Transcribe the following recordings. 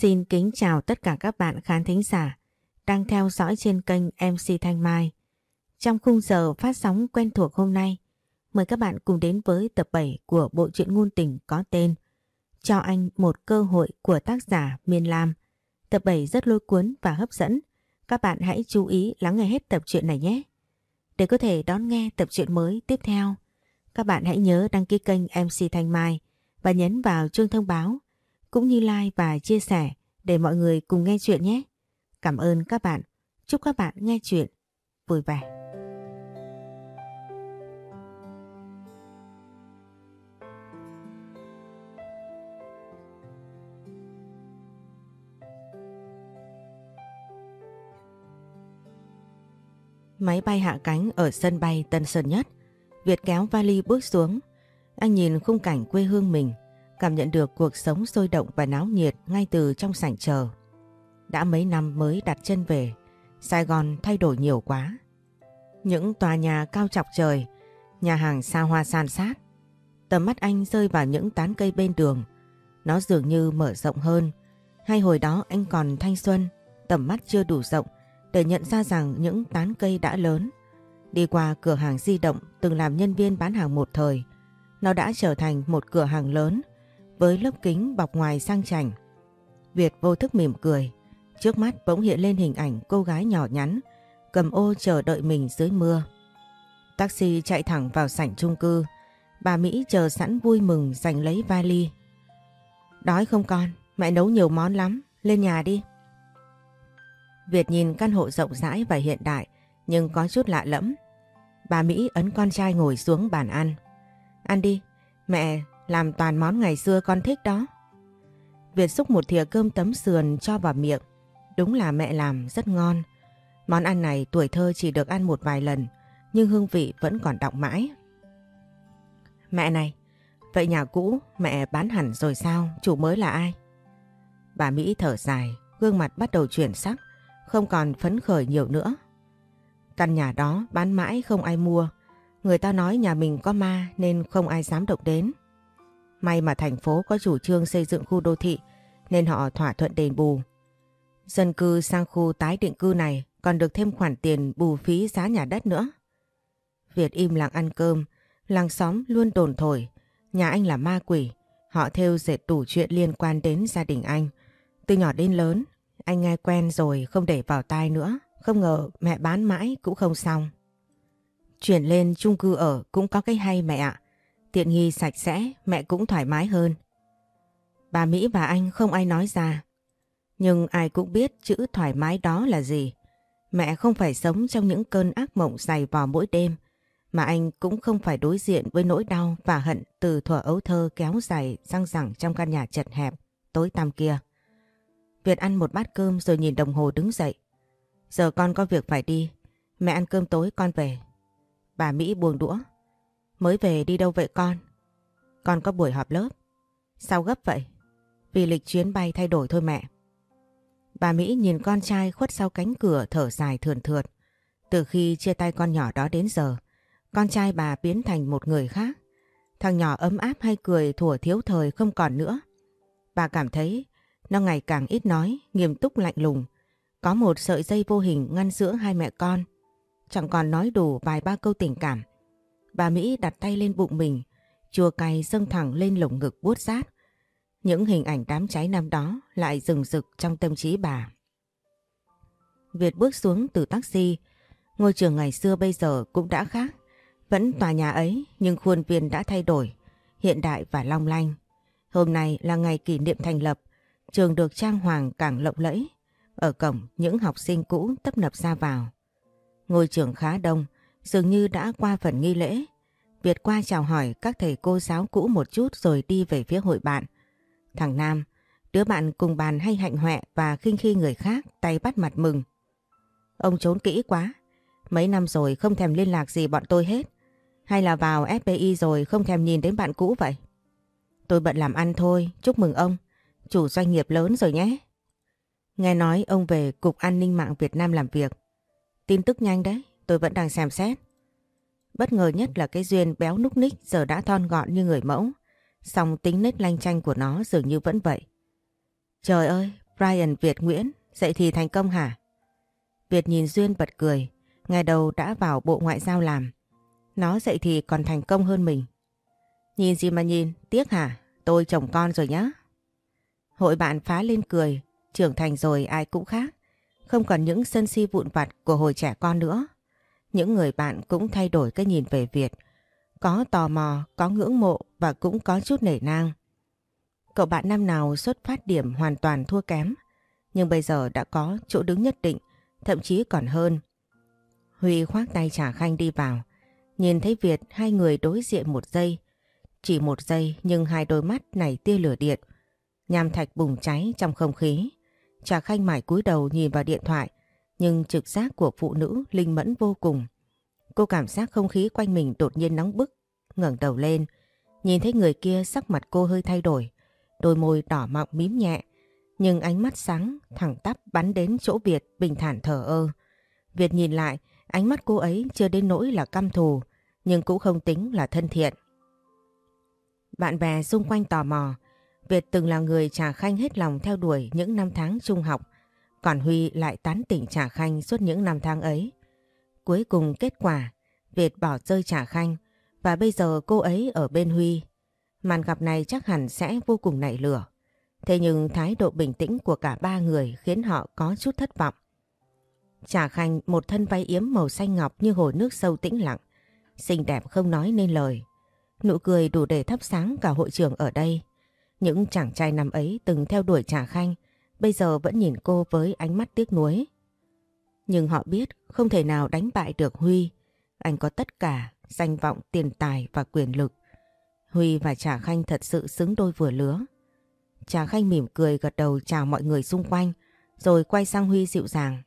Xin kính chào tất cả các bạn khán thính giả đang theo dõi trên kênh MC Thanh Mai. Trong khung giờ phát sóng quen thuộc hôm nay, mời các bạn cùng đến với tập 7 của bộ truyện ngôn tình có tên Cho anh một cơ hội của tác giả Miên Lam. Tập 7 rất lôi cuốn và hấp dẫn. Các bạn hãy chú ý lắng nghe hết tập truyện này nhé. Để có thể đón nghe tập truyện mới tiếp theo, các bạn hãy nhớ đăng ký kênh MC Thanh Mai và nhấn vào chuông thông báo cũng như like và chia sẻ để mọi người cùng nghe chuyện nhé. Cảm ơn các bạn. Chúc các bạn nghe chuyện vui vẻ. Máy bay hạ cánh ở sân bay Tân Sơn Nhất. Việt kéo vali bước xuống. Anh nhìn khung cảnh quê hương mình cảm nhận được cuộc sống sôi động và náo nhiệt ngay từ trong sảnh chờ. Đã mấy năm mới đặt chân về, Sài Gòn thay đổi nhiều quá. Những tòa nhà cao chọc trời, nhà hàng xa hoa san sát. Tầm mắt anh rơi vào những tán cây bên đường. Nó dường như mở rộng hơn. Hay hồi đó anh còn thanh xuân, tầm mắt chưa đủ rộng để nhận ra rằng những tán cây đã lớn. Đi qua cửa hàng di động từng làm nhân viên bán hàng một thời, nó đã trở thành một cửa hàng lớn với lớp kính bọc ngoài sang chảnh. Việt vô thức mỉm cười, trước mắt bỗng hiện lên hình ảnh cô gái nhỏ nhắn, cầm ô chờ đợi mình dưới mưa. Taxi chạy thẳng vào sảnh chung cư, bà Mỹ chờ sẵn vui mừng giành lấy vali. Đói không con, mẹ nấu nhiều món lắm, lên nhà đi. Việt nhìn căn hộ rộng rãi và hiện đại nhưng có chút lạ lẫm. Bà Mỹ ấn con trai ngồi xuống bàn ăn. Ăn đi, mẹ làm toàn món ngày xưa con thích đó. Việt xúc một thìa cơm tấm sườn cho vào miệng. Đúng là mẹ làm rất ngon. Món ăn này tuổi thơ chỉ được ăn một vài lần, nhưng hương vị vẫn còn đọng mãi. Mẹ này, vậy nhà cũ mẹ bán hẳn rồi sao? Chủ mới là ai? Bà Mỹ thở dài, gương mặt bắt đầu chuyển sắc, không còn phấn khởi nhiều nữa. Căn nhà đó bán mãi không ai mua. Người ta nói nhà mình có ma nên không ai dám động đến. May mà thành phố có chủ trương xây dựng khu đô thị nên họ thỏa thuận đền bù. Dân cư sang khu tái định cư này còn được thêm khoản tiền bù phí giá nhà đất nữa. Việt im lặng ăn cơm, làng xóm luôn đồn thổi. Nhà anh là ma quỷ, họ theo dệt đủ chuyện liên quan đến gia đình anh. Từ nhỏ đến lớn, anh nghe quen rồi không để vào tai nữa. Không ngờ mẹ bán mãi cũng không xong. Chuyển lên chung cư ở cũng có cái hay mẹ ạ. Tiện nghi sạch sẽ, mẹ cũng thoải mái hơn. Bà Mỹ và anh không ai nói ra. Nhưng ai cũng biết chữ thoải mái đó là gì. Mẹ không phải sống trong những cơn ác mộng dày vò mỗi đêm, mà anh cũng không phải đối diện với nỗi đau và hận từ thuở ấu thơ kéo dài răng rẳng trong căn nhà chật hẹp, tối tăm kia. Việt ăn một bát cơm rồi nhìn đồng hồ đứng dậy. Giờ con có việc phải đi, mẹ ăn cơm tối con về. Bà Mỹ buồn đũa. Mới về đi đâu vậy con? Con có buổi họp lớp. Sao gấp vậy? Vì lịch chuyến bay thay đổi thôi mẹ. Bà Mỹ nhìn con trai khuất sau cánh cửa thở dài thườn thượt. Từ khi chia tay con nhỏ đó đến giờ, con trai bà biến thành một người khác. Thằng nhỏ ấm áp hay cười thủa thiếu thời không còn nữa. Bà cảm thấy nó ngày càng ít nói, nghiêm túc lạnh lùng. Có một sợi dây vô hình ngăn giữa hai mẹ con. Chẳng còn nói đủ vài ba câu tình cảm. Bà Mỹ đặt tay lên bụng mình, chua cay dâng thẳng lên lồng ngực buốt rát. Những hình ảnh đám cháy năm đó lại rừng rực trong tâm trí bà. Việt bước xuống từ taxi, ngôi trường ngày xưa bây giờ cũng đã khác. Vẫn tòa nhà ấy nhưng khuôn viên đã thay đổi, hiện đại và long lanh. Hôm nay là ngày kỷ niệm thành lập, trường được trang hoàng càng lộng lẫy. Ở cổng những học sinh cũ tấp nập ra vào. Ngôi trường khá đông, dường như đã qua phần nghi lễ. Việt qua chào hỏi các thầy cô giáo cũ một chút rồi đi về phía hội bạn. Thằng Nam, đứa bạn cùng bàn hay hạnh hoẹ và khinh khi người khác tay bắt mặt mừng. Ông trốn kỹ quá, mấy năm rồi không thèm liên lạc gì bọn tôi hết. Hay là vào FBI rồi không thèm nhìn đến bạn cũ vậy? Tôi bận làm ăn thôi, chúc mừng ông. Chủ doanh nghiệp lớn rồi nhé. Nghe nói ông về Cục An ninh mạng Việt Nam làm việc. Tin tức nhanh đấy, tôi vẫn đang xem xét. Bất ngờ nhất là cái duyên béo núc ních giờ đã thon gọn như người mẫu. Song tính nết lanh chanh của nó dường như vẫn vậy. Trời ơi, Brian Việt Nguyễn, dậy thì thành công hả? Việt nhìn Duyên bật cười, ngày đầu đã vào bộ ngoại giao làm. Nó dậy thì còn thành công hơn mình. Nhìn gì mà nhìn, tiếc hả? Tôi chồng con rồi nhá. Hội bạn phá lên cười, trưởng thành rồi ai cũng khác. Không còn những sân si vụn vặt của hồi trẻ con nữa. Những người bạn cũng thay đổi cái nhìn về Việt. Có tò mò, có ngưỡng mộ và cũng có chút nể nang. Cậu bạn năm nào xuất phát điểm hoàn toàn thua kém, nhưng bây giờ đã có chỗ đứng nhất định, thậm chí còn hơn. Huy khoác tay trả khanh đi vào, nhìn thấy Việt hai người đối diện một giây. Chỉ một giây nhưng hai đôi mắt này tia lửa điện, nham thạch bùng cháy trong không khí. Trà khanh mải cúi đầu nhìn vào điện thoại, nhưng trực giác của phụ nữ linh mẫn vô cùng. Cô cảm giác không khí quanh mình đột nhiên nóng bức, ngẩng đầu lên, nhìn thấy người kia sắc mặt cô hơi thay đổi, đôi môi đỏ mọng mím nhẹ, nhưng ánh mắt sáng thẳng tắp bắn đến chỗ Việt bình thản thở ơ. Việt nhìn lại, ánh mắt cô ấy chưa đến nỗi là căm thù, nhưng cũng không tính là thân thiện. Bạn bè xung quanh tò mò, Việt từng là người Trà Khanh hết lòng theo đuổi những năm tháng trung học, còn Huy lại tán tỉnh Trà Khanh suốt những năm tháng ấy. Cuối cùng kết quả, Việt bỏ rơi Trà Khanh và bây giờ cô ấy ở bên Huy. Màn gặp này chắc hẳn sẽ vô cùng nảy lửa. Thế nhưng thái độ bình tĩnh của cả ba người khiến họ có chút thất vọng. Trà Khanh một thân váy yếm màu xanh ngọc như hồ nước sâu tĩnh lặng, xinh đẹp không nói nên lời. Nụ cười đủ để thắp sáng cả hội trường ở đây. Những chàng trai năm ấy từng theo đuổi Trà Khanh, bây giờ vẫn nhìn cô với ánh mắt tiếc nuối. Nhưng họ biết không thể nào đánh bại được Huy. Anh có tất cả, danh vọng, tiền tài và quyền lực. Huy và Trà Khanh thật sự xứng đôi vừa lứa. Trà Khanh mỉm cười gật đầu chào mọi người xung quanh, rồi quay sang Huy dịu dàng.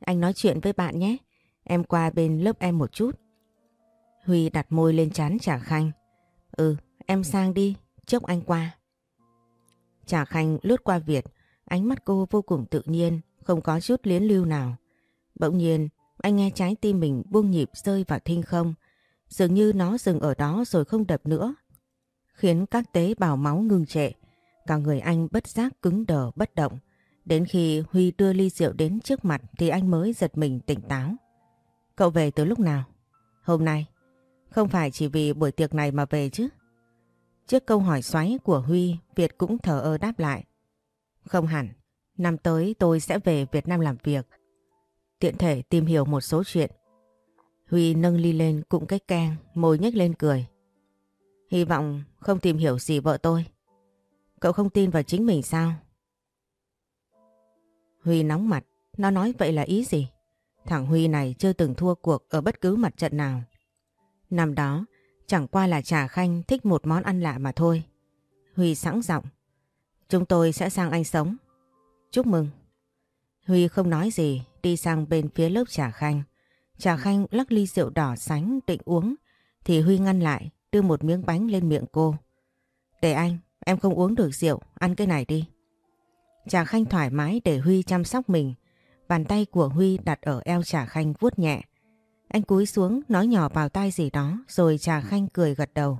Anh nói chuyện với bạn nhé, em qua bên lớp em một chút. Huy đặt môi lên chán Trà Khanh. Ừ, em sang đi, chốc anh qua. Trà Khanh lướt qua Việt, ánh mắt cô vô cùng tự nhiên, không có chút liến lưu nào. Bỗng nhiên, anh nghe trái tim mình buông nhịp rơi vào thinh không, dường như nó dừng ở đó rồi không đập nữa, khiến các tế bào máu ngừng trệ. Cả người anh bất giác cứng đờ bất động. Đến khi Huy đưa ly rượu đến trước mặt thì anh mới giật mình tỉnh táo. Cậu về từ lúc nào? Hôm nay. Không phải chỉ vì buổi tiệc này mà về chứ? Trước câu hỏi xoáy của Huy, Việt cũng thở ơ đáp lại. Không hẳn, năm tới tôi sẽ về Việt Nam làm việc. Tiện thể tìm hiểu một số chuyện. Huy nâng ly lên cũng cách keng, môi nhếch lên cười. Hy vọng không tìm hiểu gì vợ tôi. Cậu không tin vào chính mình sao? Huy nóng mặt, nó nói vậy là ý gì? Thằng Huy này chưa từng thua cuộc ở bất cứ mặt trận nào. Năm đó, chẳng qua là Trà Khanh thích một món ăn lạ mà thôi. Huy sẵn giọng. Chúng tôi sẽ sang anh sống. Chúc mừng. Huy không nói gì, đi sang bên phía lớp Trà Khanh. Trà Khanh lắc ly rượu đỏ sánh định uống, thì Huy ngăn lại, đưa một miếng bánh lên miệng cô. Để anh, em không uống được rượu, ăn cái này đi. Trà Khanh thoải mái để Huy chăm sóc mình. Bàn tay của Huy đặt ở eo Trà Khanh vuốt nhẹ. Anh cúi xuống nói nhỏ vào tai gì đó rồi Trà Khanh cười gật đầu.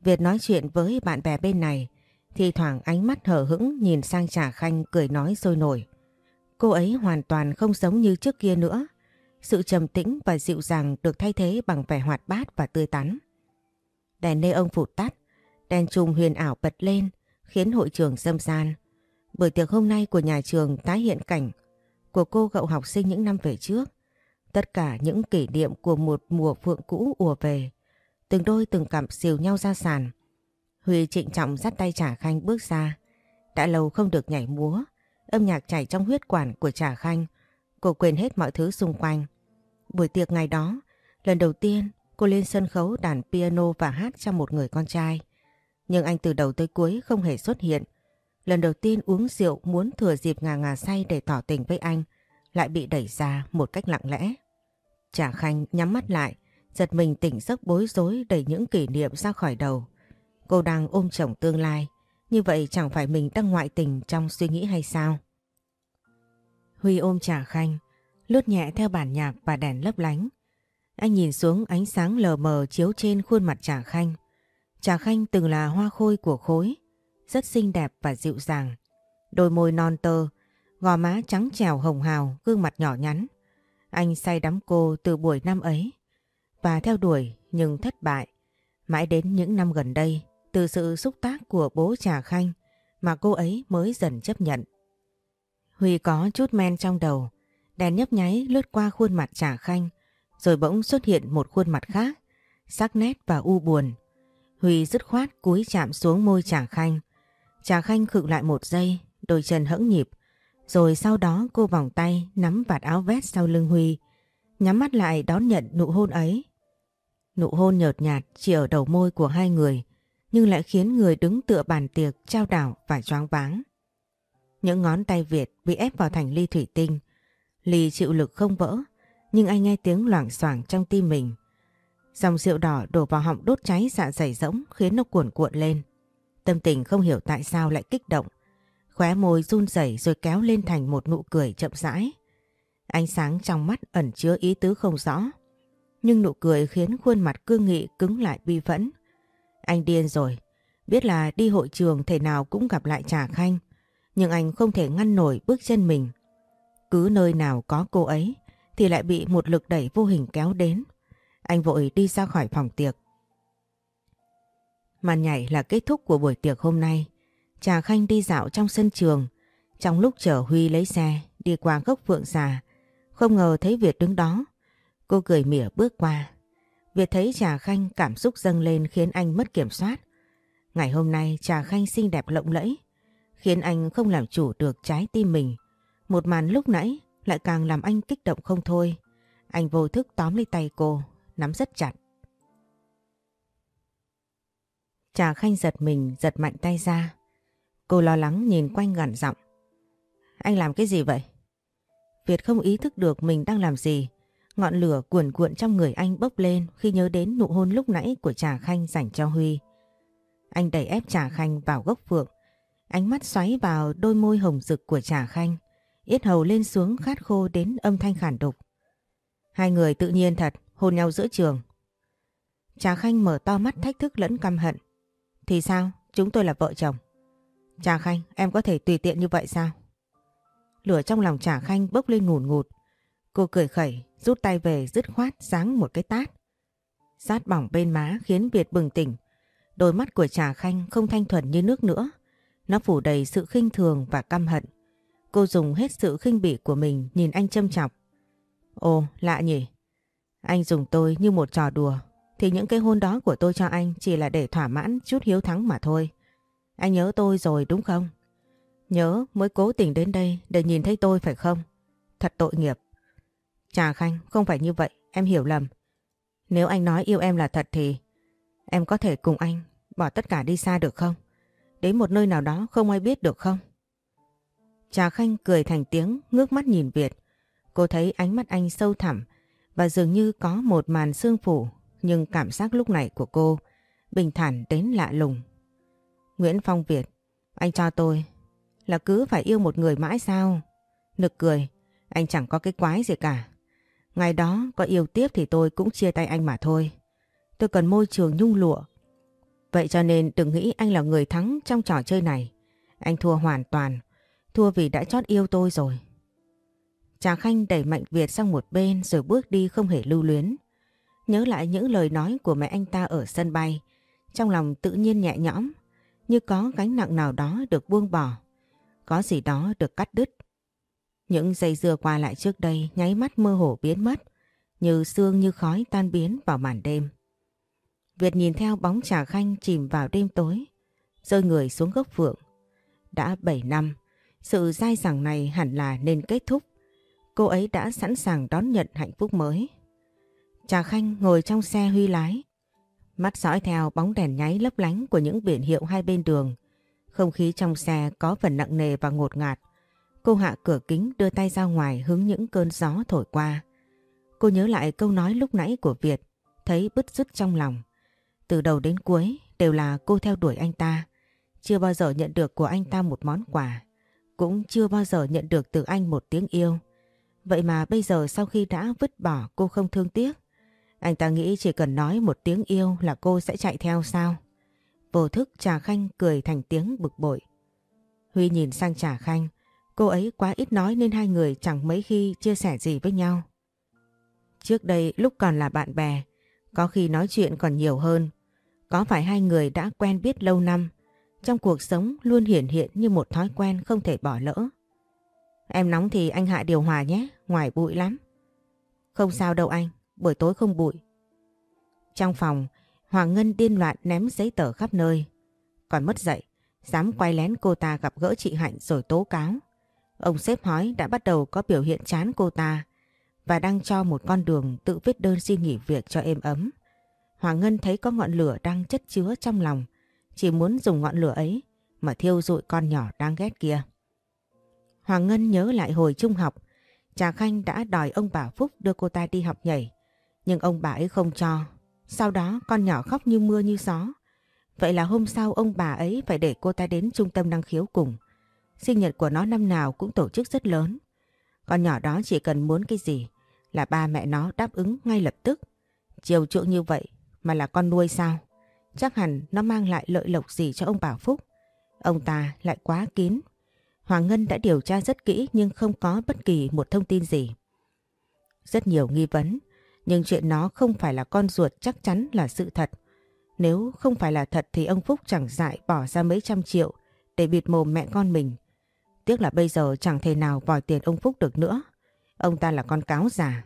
Việt nói chuyện với bạn bè bên này thì thoảng ánh mắt hở hững nhìn sang Trà Khanh cười nói sôi nổi. Cô ấy hoàn toàn không giống như trước kia nữa. Sự trầm tĩnh và dịu dàng được thay thế bằng vẻ hoạt bát và tươi tắn. Đèn nê ông phụt tắt, đèn trùng huyền ảo bật lên khiến hội trường xâm gian. Buổi tiệc hôm nay của nhà trường tái hiện cảnh của cô cậu học sinh những năm về trước. Tất cả những kỷ niệm của một mùa phượng cũ ùa về. Từng đôi từng cặp xìu nhau ra sàn. Huy trịnh trọng dắt tay Trà Khanh bước ra. Đã lâu không được nhảy múa. Âm nhạc chảy trong huyết quản của Trà Khanh. Cô quên hết mọi thứ xung quanh. Buổi tiệc ngày đó, lần đầu tiên cô lên sân khấu đàn piano và hát cho một người con trai. Nhưng anh từ đầu tới cuối không hề xuất hiện. Lần đầu tiên uống rượu muốn thừa dịp ngà ngà say để tỏ tình với anh, lại bị đẩy ra một cách lặng lẽ. Trà Khanh nhắm mắt lại, giật mình tỉnh giấc bối rối đẩy những kỷ niệm ra khỏi đầu. Cô đang ôm chồng tương lai, như vậy chẳng phải mình đang ngoại tình trong suy nghĩ hay sao? Huy ôm Trà Khanh, lướt nhẹ theo bản nhạc và đèn lấp lánh. Anh nhìn xuống ánh sáng lờ mờ chiếu trên khuôn mặt Trà Khanh. Trà Khanh từng là hoa khôi của khối, rất xinh đẹp và dịu dàng. Đôi môi non tơ, gò má trắng trèo hồng hào, gương mặt nhỏ nhắn. Anh say đắm cô từ buổi năm ấy và theo đuổi nhưng thất bại. Mãi đến những năm gần đây, từ sự xúc tác của bố Trà Khanh mà cô ấy mới dần chấp nhận. Huy có chút men trong đầu, đèn nhấp nháy lướt qua khuôn mặt Trà Khanh, rồi bỗng xuất hiện một khuôn mặt khác, sắc nét và u buồn. Huy dứt khoát cúi chạm xuống môi Trà Khanh. Trà Khanh khựng lại một giây, đôi chân hững nhịp, rồi sau đó cô vòng tay nắm vạt áo vest sau lưng Huy, nhắm mắt lại đón nhận nụ hôn ấy. Nụ hôn nhợt nhạt chỉ ở đầu môi của hai người, nhưng lại khiến người đứng tựa bàn tiệc trao đảo và choáng váng. Những ngón tay Việt bị ép vào thành ly thủy tinh. Ly chịu lực không vỡ, nhưng anh nghe tiếng loảng xoảng trong tim mình. Dòng rượu đỏ đổ vào họng đốt cháy dạ dày rỗng khiến nó cuộn cuộn lên. Tâm tình không hiểu tại sao lại kích động. Khóe môi run rẩy rồi kéo lên thành một nụ cười chậm rãi. Ánh sáng trong mắt ẩn chứa ý tứ không rõ. Nhưng nụ cười khiến khuôn mặt cương nghị cứng lại bi phẫn. Anh điên rồi. Biết là đi hội trường thể nào cũng gặp lại Trà Khanh. Nhưng anh không thể ngăn nổi bước chân mình. Cứ nơi nào có cô ấy thì lại bị một lực đẩy vô hình kéo đến. Anh vội đi ra khỏi phòng tiệc. Màn nhảy là kết thúc của buổi tiệc hôm nay. Trà Khanh đi dạo trong sân trường. Trong lúc chở Huy lấy xe, đi qua gốc phượng già. Không ngờ thấy Việt đứng đó. Cô cười mỉa bước qua. Việt thấy Trà Khanh cảm xúc dâng lên khiến anh mất kiểm soát. Ngày hôm nay Trà Khanh xinh đẹp lộng lẫy, khiến anh không làm chủ được trái tim mình. Một màn lúc nãy lại càng làm anh kích động không thôi. Anh vô thức tóm lấy tay cô, nắm rất chặt. Trà Khanh giật mình, giật mạnh tay ra. Cô lo lắng nhìn quanh gằn giọng. Anh làm cái gì vậy? Việt không ý thức được mình đang làm gì. Ngọn lửa cuồn cuộn trong người anh bốc lên khi nhớ đến nụ hôn lúc nãy của Trà Khanh dành cho Huy. Anh đẩy ép Trà Khanh vào gốc phượng. Ánh mắt xoáy vào đôi môi hồng rực của Trà Khanh. Yết hầu lên xuống khát khô đến âm thanh khản đục. Hai người tự nhiên thật, hôn nhau giữa trường. Trà Khanh mở to mắt thách thức lẫn căm hận. Thì sao? Chúng tôi là vợ chồng. Trà Khanh, em có thể tùy tiện như vậy sao? Lửa trong lòng Trà Khanh bốc lên ngùn ngụt. Cô cười khẩy, rút tay về dứt khoát sáng một cái tát. Sát bỏng bên má khiến Việt bừng tỉnh. Đôi mắt của Trà Khanh không thanh thuần như nước nữa. Nó phủ đầy sự khinh thường và căm hận. Cô dùng hết sự khinh bỉ của mình nhìn anh châm chọc. Ồ, lạ nhỉ? Anh dùng tôi như một trò đùa. Thì những cái hôn đó của tôi cho anh chỉ là để thỏa mãn chút hiếu thắng mà thôi. Anh nhớ tôi rồi đúng không? Nhớ mới cố tình đến đây để nhìn thấy tôi phải không? Thật tội nghiệp. Trà Khanh, không phải như vậy, em hiểu lầm. Nếu anh nói yêu em là thật thì em có thể cùng anh bỏ tất cả đi xa được không? Đến một nơi nào đó không ai biết được không? Trà Khanh cười thành tiếng ngước mắt nhìn Việt. Cô thấy ánh mắt anh sâu thẳm và dường như có một màn sương phủ nhưng cảm giác lúc này của cô bình thản đến lạ lùng. Nguyễn Phong Việt, anh cho tôi là cứ phải yêu một người mãi sao? Nực cười, anh chẳng có cái quái gì cả. Ngày đó có yêu tiếp thì tôi cũng chia tay anh mà thôi. Tôi cần môi trường nhung lụa. Vậy cho nên đừng nghĩ anh là người thắng trong trò chơi này. Anh thua hoàn toàn. Thua vì đã chót yêu tôi rồi. Trà Khanh đẩy Mạnh Việt sang một bên rồi bước đi không hề lưu luyến. Nhớ lại những lời nói của mẹ anh ta ở sân bay. Trong lòng tự nhiên nhẹ nhõm. Như có gánh nặng nào đó được buông bỏ. Có gì đó được cắt đứt. Những giây dưa qua lại trước đây nháy mắt mơ hồ biến mất, như sương như khói tan biến vào màn đêm. Việt nhìn theo bóng trà khanh chìm vào đêm tối, rơi người xuống gốc phượng. Đã 7 năm, sự dai dẳng này hẳn là nên kết thúc. Cô ấy đã sẵn sàng đón nhận hạnh phúc mới. Trà Khanh ngồi trong xe huy lái, mắt dõi theo bóng đèn nháy lấp lánh của những biển hiệu hai bên đường. Không khí trong xe có phần nặng nề và ngột ngạt. Cô hạ cửa kính đưa tay ra ngoài hứng những cơn gió thổi qua. Cô nhớ lại câu nói lúc nãy của Việt, thấy bứt rứt trong lòng. Từ đầu đến cuối đều là cô theo đuổi anh ta. Chưa bao giờ nhận được của anh ta một món quà. Cũng chưa bao giờ nhận được từ anh một tiếng yêu. Vậy mà bây giờ sau khi đã vứt bỏ cô không thương tiếc. Anh ta nghĩ chỉ cần nói một tiếng yêu là cô sẽ chạy theo sao? Vô thức Trà Khanh cười thành tiếng bực bội. Huy nhìn sang Trà Khanh. Cô ấy quá ít nói nên hai người chẳng mấy khi chia sẻ gì với nhau. Trước đây lúc còn là bạn bè, có khi nói chuyện còn nhiều hơn. Có phải hai người đã quen biết lâu năm, trong cuộc sống luôn hiển hiện như một thói quen không thể bỏ lỡ. Em nóng thì anh hạ điều hòa nhé, ngoài bụi lắm. Không sao đâu anh, buổi tối không bụi. Trong phòng, Hoàng Ngân điên loạn ném giấy tờ khắp nơi. Còn mất dậy, dám quay lén cô ta gặp gỡ chị Hạnh rồi tố cáo. Ông sếp hói đã bắt đầu có biểu hiện chán cô ta và đang cho một con đường tự viết đơn xin nghỉ việc cho êm ấm. Hoàng Ngân thấy có ngọn lửa đang chất chứa trong lòng, chỉ muốn dùng ngọn lửa ấy mà thiêu rụi con nhỏ đang ghét kia. Hoàng Ngân nhớ lại hồi trung học, Trà Khanh đã đòi ông bà Phúc đưa cô ta đi học nhảy, nhưng ông bà ấy không cho. Sau đó con nhỏ khóc như mưa như gió. Vậy là hôm sau ông bà ấy phải để cô ta đến trung tâm năng khiếu cùng. Sinh nhật của nó năm nào cũng tổ chức rất lớn. Con nhỏ đó chỉ cần muốn cái gì là ba mẹ nó đáp ứng ngay lập tức. Chiều chuộng như vậy mà là con nuôi sao? Chắc hẳn nó mang lại lợi lộc gì cho ông Bảo Phúc. Ông ta lại quá kín. Hoàng Ngân đã điều tra rất kỹ nhưng không có bất kỳ một thông tin gì. Rất nhiều nghi vấn, nhưng chuyện nó không phải là con ruột chắc chắn là sự thật. Nếu không phải là thật thì ông Phúc chẳng dại bỏ ra mấy trăm triệu để bịt mồm mẹ con mình. Tiếc là bây giờ chẳng thể nào vòi tiền ông Phúc được nữa. Ông ta là con cáo già.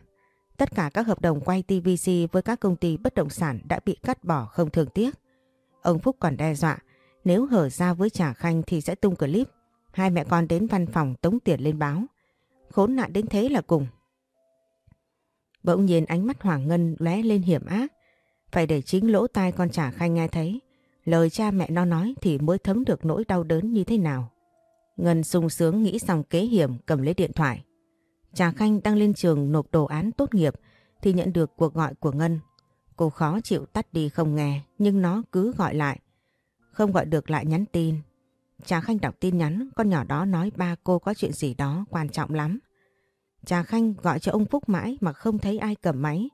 Tất cả các hợp đồng quay TVC với các công ty bất động sản đã bị cắt bỏ không thường tiếc. Ông Phúc còn đe dọa, nếu hở ra với Trà Khanh thì sẽ tung clip. Hai mẹ con đến văn phòng tống tiền lên báo. Khốn nạn đến thế là cùng. Bỗng nhiên ánh mắt Hoàng Ngân lóe lên hiểm ác. Phải để chính lỗ tai con trả Khanh nghe thấy. Lời cha mẹ nó nói thì mới thấm được nỗi đau đớn như thế nào. Ngân sung sướng nghĩ xong kế hiểm, cầm lấy điện thoại. Trà Khanh đang lên trường nộp đồ án tốt nghiệp thì nhận được cuộc gọi của Ngân. Cô khó chịu tắt đi không nghe, nhưng nó cứ gọi lại. Không gọi được lại nhắn tin. Trà Khanh đọc tin nhắn, con nhỏ đó nói ba cô có chuyện gì đó quan trọng lắm. Trà Khanh gọi cho ông Phúc mãi mà không thấy ai cầm máy.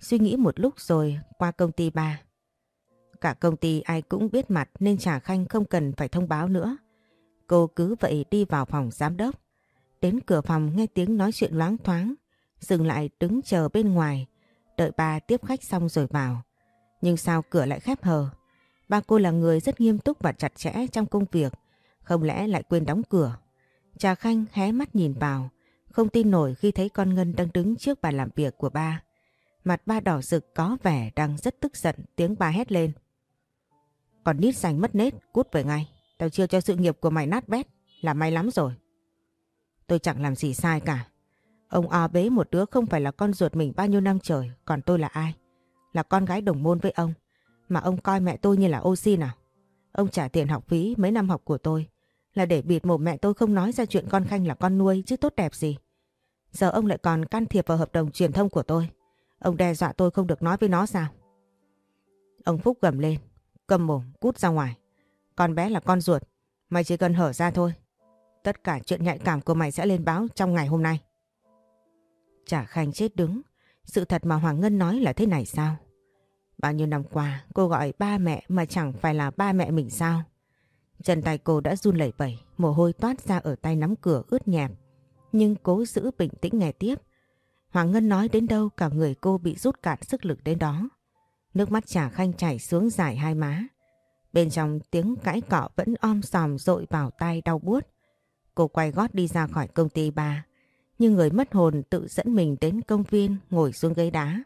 Suy nghĩ một lúc rồi qua công ty bà Cả công ty ai cũng biết mặt nên Trà Khanh không cần phải thông báo nữa. Cô cứ vậy đi vào phòng giám đốc. Đến cửa phòng nghe tiếng nói chuyện loáng thoáng, dừng lại đứng chờ bên ngoài, đợi bà tiếp khách xong rồi vào. Nhưng sao cửa lại khép hờ? Ba cô là người rất nghiêm túc và chặt chẽ trong công việc, không lẽ lại quên đóng cửa? Trà Khanh hé mắt nhìn vào, không tin nổi khi thấy con Ngân đang đứng trước bàn làm việc của ba. Mặt ba đỏ rực có vẻ đang rất tức giận tiếng ba hét lên. Còn nít xanh mất nết, cút về ngay. Tao chưa cho sự nghiệp của mày nát bét, là may lắm rồi. Tôi chẳng làm gì sai cả. Ông O bế một đứa không phải là con ruột mình bao nhiêu năm trời, còn tôi là ai? Là con gái đồng môn với ông, mà ông coi mẹ tôi như là ô xin à? Ông trả tiền học phí mấy năm học của tôi, là để bịt mồm mẹ tôi không nói ra chuyện con Khanh là con nuôi chứ tốt đẹp gì. Giờ ông lại còn can thiệp vào hợp đồng truyền thông của tôi. Ông đe dọa tôi không được nói với nó sao? Ông Phúc gầm lên, cầm mồm, cút ra ngoài. Con bé là con ruột, mày chỉ cần hở ra thôi. Tất cả chuyện nhạy cảm của mày sẽ lên báo trong ngày hôm nay. Chả Khanh chết đứng, sự thật mà Hoàng Ngân nói là thế này sao? Bao nhiêu năm qua cô gọi ba mẹ mà chẳng phải là ba mẹ mình sao? Chân tay cô đã run lẩy bẩy, mồ hôi toát ra ở tay nắm cửa ướt nhẹp. Nhưng cố giữ bình tĩnh nghe tiếp. Hoàng Ngân nói đến đâu cả người cô bị rút cạn sức lực đến đó. Nước mắt Trà Khanh chảy xuống dài hai má. Bên trong tiếng cãi cọ vẫn om sòm rội vào tay đau buốt. Cô quay gót đi ra khỏi công ty bà Nhưng người mất hồn tự dẫn mình đến công viên ngồi xuống ghế đá.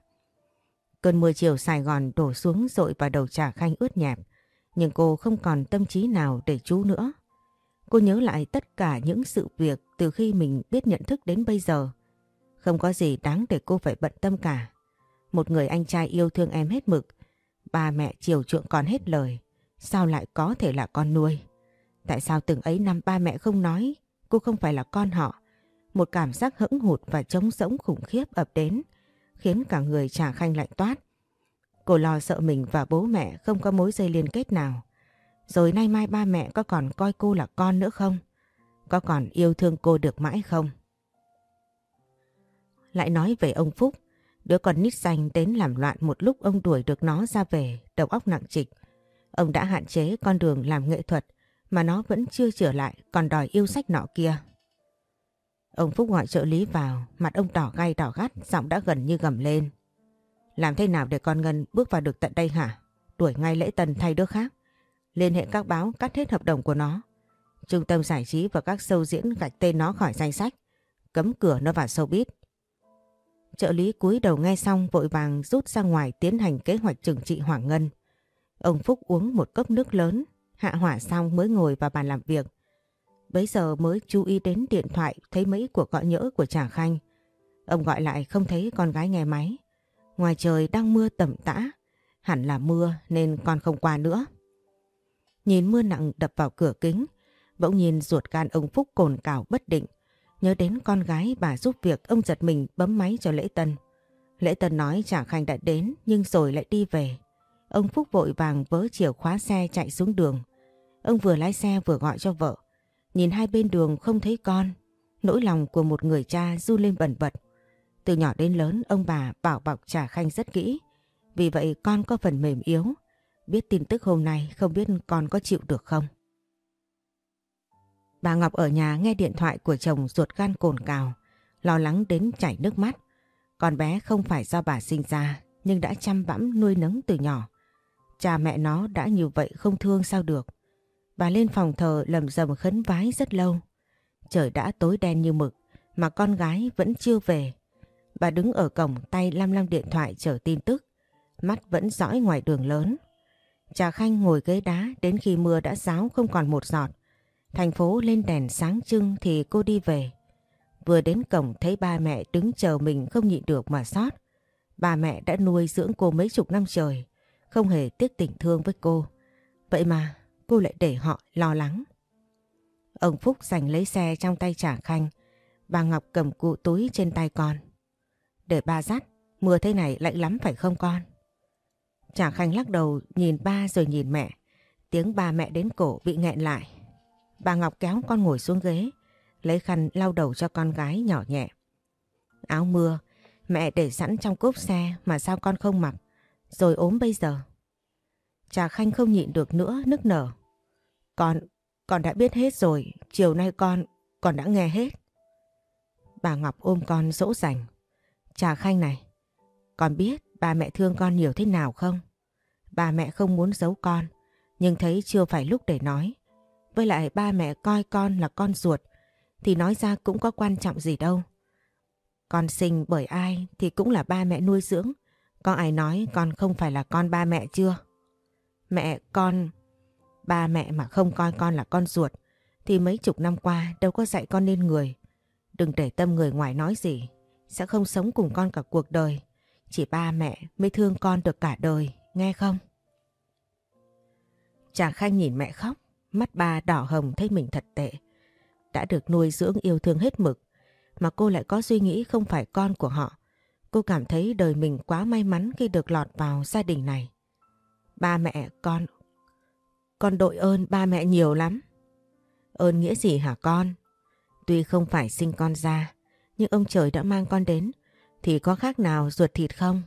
Cơn mưa chiều Sài Gòn đổ xuống rội vào đầu Trà Khanh ướt nhẹp. Nhưng cô không còn tâm trí nào để chú nữa. Cô nhớ lại tất cả những sự việc từ khi mình biết nhận thức đến bây giờ. Không có gì đáng để cô phải bận tâm cả. Một người anh trai yêu thương em hết mực. Ba mẹ chiều chuộng con hết lời. Sao lại có thể là con nuôi? Tại sao từng ấy năm ba mẹ không nói, cô không phải là con họ? Một cảm giác hững hụt và trống rỗng khủng khiếp ập đến, khiến cả người trà khanh lạnh toát. Cô lo sợ mình và bố mẹ không có mối dây liên kết nào. Rồi nay mai ba mẹ có còn coi cô là con nữa không? Có còn yêu thương cô được mãi không? Lại nói về ông Phúc, đứa con nít xanh đến làm loạn một lúc ông đuổi được nó ra về, đầu óc nặng trịch. Ông đã hạn chế con đường làm nghệ thuật mà nó vẫn chưa trở lại còn đòi yêu sách nọ kia. Ông Phúc gọi trợ lý vào, mặt ông đỏ gay đỏ gắt, giọng đã gần như gầm lên. Làm thế nào để con Ngân bước vào được tận đây hả? Đuổi ngay lễ tần thay đứa khác. Liên hệ các báo cắt hết hợp đồng của nó. Trung tâm giải trí và các show diễn gạch tên nó khỏi danh sách. Cấm cửa nó vào showbiz. Trợ lý cúi đầu nghe xong vội vàng rút ra ngoài tiến hành kế hoạch trừng trị Hoàng Ngân. Ông Phúc uống một cốc nước lớn, hạ hỏa xong mới ngồi vào bàn làm việc. Bấy giờ mới chú ý đến điện thoại thấy mấy cuộc gọi nhỡ của Trà Khanh. Ông gọi lại không thấy con gái nghe máy. Ngoài trời đang mưa tầm tã, hẳn là mưa nên con không qua nữa. Nhìn mưa nặng đập vào cửa kính, bỗng nhìn ruột gan ông Phúc cồn cào bất định. Nhớ đến con gái bà giúp việc ông giật mình bấm máy cho Lễ Tân. Lễ Tân nói Trà Khanh đã đến nhưng rồi lại đi về. Ông Phúc vội vàng vớ chìa khóa xe chạy xuống đường. Ông vừa lái xe vừa gọi cho vợ. Nhìn hai bên đường không thấy con. Nỗi lòng của một người cha du lên bẩn bật. Từ nhỏ đến lớn ông bà bảo bọc Trà Khanh rất kỹ. Vì vậy con có phần mềm yếu. Biết tin tức hôm nay, không biết con có chịu được không. Bà Ngọc ở nhà nghe điện thoại của chồng ruột gan cồn cào. Lo lắng đến chảy nước mắt. Con bé không phải do bà sinh ra, nhưng đã chăm bẵm nuôi nấng từ nhỏ. Cha mẹ nó đã như vậy không thương sao được. Bà lên phòng thờ lầm rầm khấn vái rất lâu. Trời đã tối đen như mực, mà con gái vẫn chưa về. Bà đứng ở cổng tay lam lam điện thoại chờ tin tức. Mắt vẫn dõi ngoài đường lớn. Trà Khanh ngồi ghế đá đến khi mưa đã ráo không còn một giọt. Thành phố lên đèn sáng trưng thì cô đi về. Vừa đến cổng thấy ba mẹ đứng chờ mình không nhịn được mà sót. Ba mẹ đã nuôi dưỡng cô mấy chục năm trời, không hề tiếc tình thương với cô. Vậy mà cô lại để họ lo lắng. Ông Phúc giành lấy xe trong tay Trà khanh, bà Ngọc cầm cụ túi trên tay con. Để ba dắt, mưa thế này lạnh lắm phải không con? Trà khanh lắc đầu nhìn ba rồi nhìn mẹ, tiếng ba mẹ đến cổ bị nghẹn lại. Bà Ngọc kéo con ngồi xuống ghế, lấy khăn lau đầu cho con gái nhỏ nhẹ. Áo mưa, mẹ để sẵn trong cốp xe mà sao con không mặc, rồi ốm bây giờ. Trà Khanh không nhịn được nữa, nức nở. Con, con đã biết hết rồi, chiều nay con, con đã nghe hết. Bà Ngọc ôm con dỗ dành. Trà Khanh này, con biết ba mẹ thương con nhiều thế nào không? Ba mẹ không muốn giấu con, nhưng thấy chưa phải lúc để nói. Với lại ba mẹ coi con là con ruột, thì nói ra cũng có quan trọng gì đâu. Con sinh bởi ai thì cũng là ba mẹ nuôi dưỡng. Có ai nói con không phải là con ba mẹ chưa? Mẹ con... Ba mẹ mà không coi con là con ruột thì mấy chục năm qua đâu có dạy con nên người. Đừng để tâm người ngoài nói gì. Sẽ không sống cùng con cả cuộc đời. Chỉ ba mẹ mới thương con được cả đời, nghe không? Chàng Khanh nhìn mẹ khóc, mắt ba đỏ hồng thấy mình thật tệ. Đã được nuôi dưỡng yêu thương hết mực, mà cô lại có suy nghĩ không phải con của họ. Cô cảm thấy đời mình quá may mắn khi được lọt vào gia đình này. Ba mẹ con, con đội ơn ba mẹ nhiều lắm. Ơn nghĩa gì hả con? Tuy không phải sinh con ra, nhưng ông trời đã mang con đến, thì có khác nào ruột thịt không?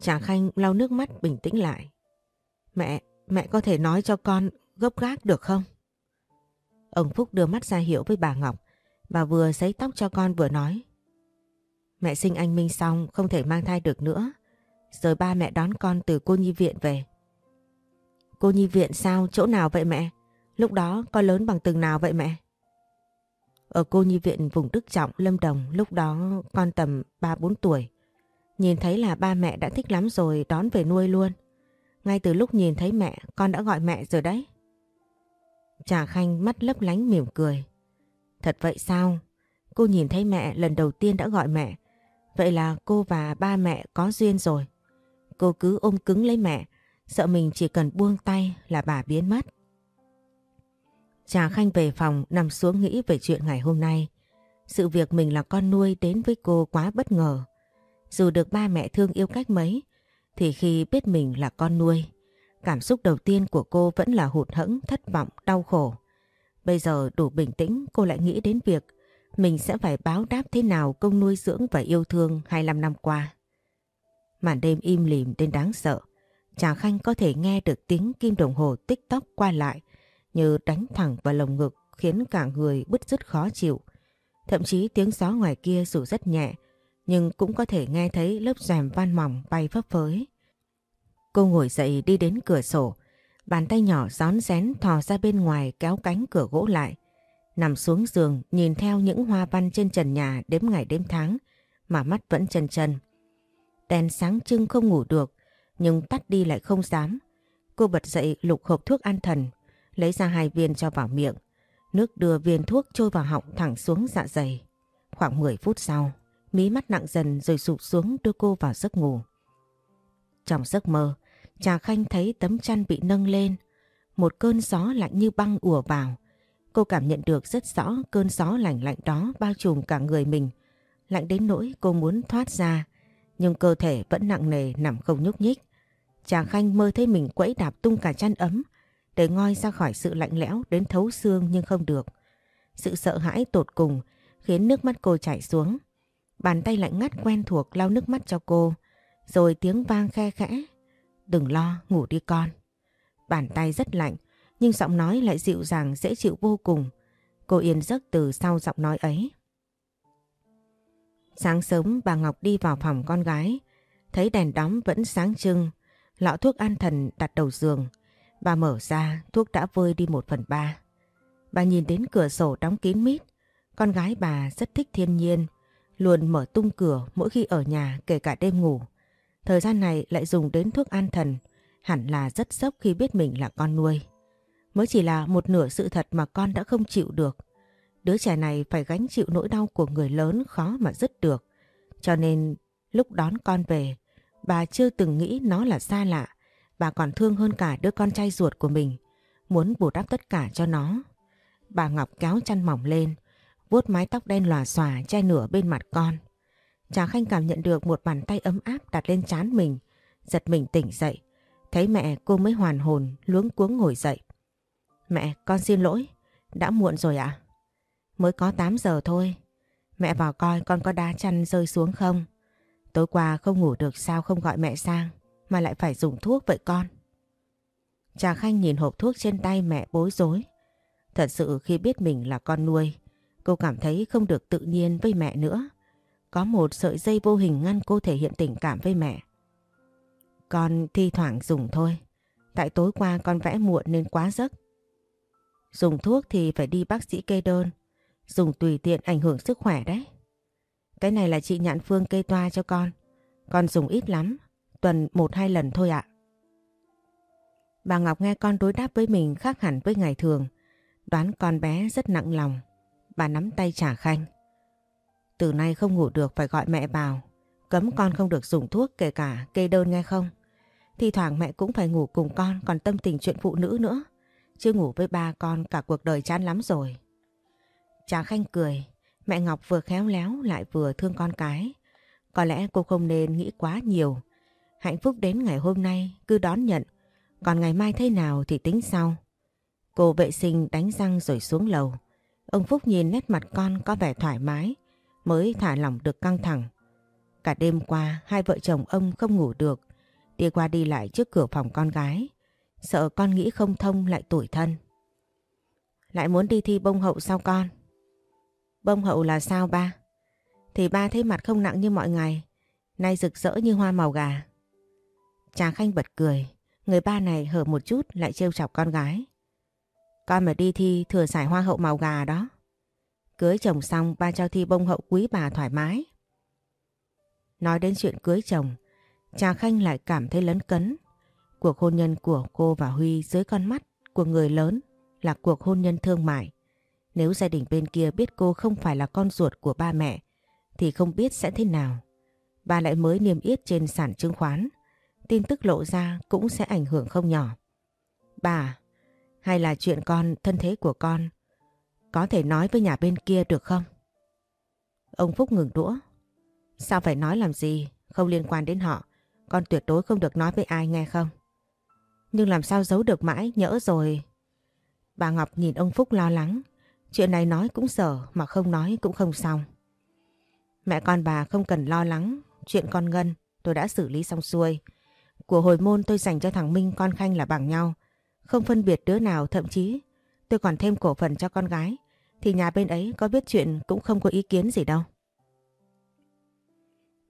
Trà Khanh lau nước mắt bình tĩnh lại. Mẹ, mẹ có thể nói cho con gốc gác được không? Ông Phúc đưa mắt ra hiệu với bà Ngọc. Bà vừa sấy tóc cho con vừa nói. Mẹ sinh anh Minh xong không thể mang thai được nữa. Rồi ba mẹ đón con từ cô nhi viện về. Cô nhi viện sao? Chỗ nào vậy mẹ? Lúc đó con lớn bằng từng nào vậy mẹ? Ở cô nhi viện vùng Đức Trọng, Lâm Đồng lúc đó con tầm 3-4 tuổi. Nhìn thấy là ba mẹ đã thích lắm rồi đón về nuôi luôn. Ngay từ lúc nhìn thấy mẹ con đã gọi mẹ rồi đấy. Trà Khanh mắt lấp lánh mỉm cười. Thật vậy sao? Cô nhìn thấy mẹ lần đầu tiên đã gọi mẹ. Vậy là cô và ba mẹ có duyên rồi. Cô cứ ôm cứng lấy mẹ, sợ mình chỉ cần buông tay là bà biến mất. Trà Khanh về phòng nằm xuống nghĩ về chuyện ngày hôm nay. Sự việc mình là con nuôi đến với cô quá bất ngờ. Dù được ba mẹ thương yêu cách mấy, thì khi biết mình là con nuôi, cảm xúc đầu tiên của cô vẫn là hụt hẫng, thất vọng, đau khổ. Bây giờ đủ bình tĩnh cô lại nghĩ đến việc mình sẽ phải báo đáp thế nào công nuôi dưỡng và yêu thương 25 năm qua. Màn đêm im lìm đến đáng sợ. Trà Khanh có thể nghe được tiếng kim đồng hồ tích tóc qua lại như đánh thẳng vào lồng ngực khiến cả người bứt rứt khó chịu. Thậm chí tiếng gió ngoài kia dù rất nhẹ nhưng cũng có thể nghe thấy lớp rèm van mỏng bay phấp phới. Cô ngồi dậy đi đến cửa sổ, bàn tay nhỏ rón rén thò ra bên ngoài kéo cánh cửa gỗ lại. Nằm xuống giường nhìn theo những hoa văn trên trần nhà đếm ngày đếm tháng mà mắt vẫn chân chân. Đèn sáng trưng không ngủ được nhưng tắt đi lại không dám. Cô bật dậy lục hộp thuốc an thần, lấy ra hai viên cho vào miệng. Nước đưa viên thuốc trôi vào họng thẳng xuống dạ dày. Khoảng 10 phút sau, mí mắt nặng dần rồi sụp xuống đưa cô vào giấc ngủ. Trong giấc mơ, Trà Khanh thấy tấm chăn bị nâng lên. Một cơn gió lạnh như băng ùa vào. Cô cảm nhận được rất rõ cơn gió lạnh lạnh đó bao trùm cả người mình. Lạnh đến nỗi cô muốn thoát ra, nhưng cơ thể vẫn nặng nề nằm không nhúc nhích. Trà Khanh mơ thấy mình quẫy đạp tung cả chăn ấm để ngoi ra khỏi sự lạnh lẽo đến thấu xương nhưng không được. Sự sợ hãi tột cùng khiến nước mắt cô chảy xuống. Bàn tay lạnh ngắt quen thuộc lau nước mắt cho cô, rồi tiếng vang khe khẽ. Đừng lo, ngủ đi con. Bàn tay rất lạnh, nhưng giọng nói lại dịu dàng dễ chịu vô cùng. Cô yên giấc từ sau giọng nói ấy. Sáng sớm bà Ngọc đi vào phòng con gái, thấy đèn đóm vẫn sáng trưng, lọ thuốc an thần đặt đầu giường. Bà mở ra, thuốc đã vơi đi một phần ba. Bà nhìn đến cửa sổ đóng kín mít, con gái bà rất thích thiên nhiên, luôn mở tung cửa mỗi khi ở nhà kể cả đêm ngủ. Thời gian này lại dùng đến thuốc an thần, hẳn là rất sốc khi biết mình là con nuôi. Mới chỉ là một nửa sự thật mà con đã không chịu được. Đứa trẻ này phải gánh chịu nỗi đau của người lớn khó mà dứt được. Cho nên lúc đón con về, bà chưa từng nghĩ nó là xa lạ. Bà còn thương hơn cả đứa con trai ruột của mình, muốn bù đắp tất cả cho nó. Bà Ngọc kéo chăn mỏng lên, vuốt mái tóc đen lòa xòa che nửa bên mặt con. Trà Khanh cảm nhận được một bàn tay ấm áp đặt lên trán mình, giật mình tỉnh dậy. Thấy mẹ cô mới hoàn hồn, luống cuống ngồi dậy. Mẹ, con xin lỗi, đã muộn rồi ạ? À? Mới có 8 giờ thôi. Mẹ vào coi con có đá chăn rơi xuống không? Tối qua không ngủ được sao không gọi mẹ sang, mà lại phải dùng thuốc vậy con? Trà Khanh nhìn hộp thuốc trên tay mẹ bối rối. Thật sự khi biết mình là con nuôi, Cô cảm thấy không được tự nhiên với mẹ nữa. Có một sợi dây vô hình ngăn cô thể hiện tình cảm với mẹ. Con thi thoảng dùng thôi. Tại tối qua con vẽ muộn nên quá giấc. Dùng thuốc thì phải đi bác sĩ kê đơn. Dùng tùy tiện ảnh hưởng sức khỏe đấy. Cái này là chị Nhạn Phương kê toa cho con. Con dùng ít lắm. Tuần một hai lần thôi ạ. Bà Ngọc nghe con đối đáp với mình khác hẳn với ngày thường. Đoán con bé rất nặng lòng Bà nắm tay trả khanh. Từ nay không ngủ được phải gọi mẹ vào. Cấm con không được dùng thuốc kể cả kê đơn nghe không. Thì thoảng mẹ cũng phải ngủ cùng con, còn tâm tình chuyện phụ nữ nữa. Chứ ngủ với ba con cả cuộc đời chán lắm rồi. Trà Khanh cười. Mẹ Ngọc vừa khéo léo lại vừa thương con cái. Có lẽ cô không nên nghĩ quá nhiều. Hạnh phúc đến ngày hôm nay, cứ đón nhận. Còn ngày mai thế nào thì tính sau. Cô vệ sinh đánh răng rồi xuống lầu. Ông Phúc nhìn nét mặt con có vẻ thoải mái, mới thả lỏng được căng thẳng. Cả đêm qua, hai vợ chồng ông không ngủ được đi qua đi lại trước cửa phòng con gái sợ con nghĩ không thông lại tủi thân. Lại muốn đi thi bông hậu sao con? Bông hậu là sao ba? Thì ba thấy mặt không nặng như mọi ngày nay rực rỡ như hoa màu gà. Trà Khanh bật cười người ba này hở một chút lại trêu chọc con gái. Con mà đi thi thừa giải hoa hậu màu gà đó. Cưới chồng xong ba cho thi bông hậu quý bà thoải mái. Nói đến chuyện cưới chồng, Trà Khanh lại cảm thấy lấn cấn. Cuộc hôn nhân của cô và Huy dưới con mắt của người lớn là cuộc hôn nhân thương mại. Nếu gia đình bên kia biết cô không phải là con ruột của ba mẹ thì không biết sẽ thế nào. Bà lại mới niêm yết trên sản chứng khoán. Tin tức lộ ra cũng sẽ ảnh hưởng không nhỏ. Bà, hay là chuyện con, thân thế của con có thể nói với nhà bên kia được không? Ông Phúc ngừng đũa. Sao phải nói làm gì? Không liên quan đến họ. Con tuyệt đối không được nói với ai nghe không? Nhưng làm sao giấu được mãi, nhỡ rồi. Bà Ngọc nhìn ông Phúc lo lắng. Chuyện này nói cũng sợ mà không nói cũng không xong. Mẹ con bà không cần lo lắng. Chuyện con Ngân tôi đã xử lý xong xuôi. Của hồi môn tôi dành cho thằng Minh con Khanh là bằng nhau. Không phân biệt đứa nào thậm chí tôi còn thêm cổ phần cho con gái, thì nhà bên ấy có biết chuyện cũng không có ý kiến gì đâu.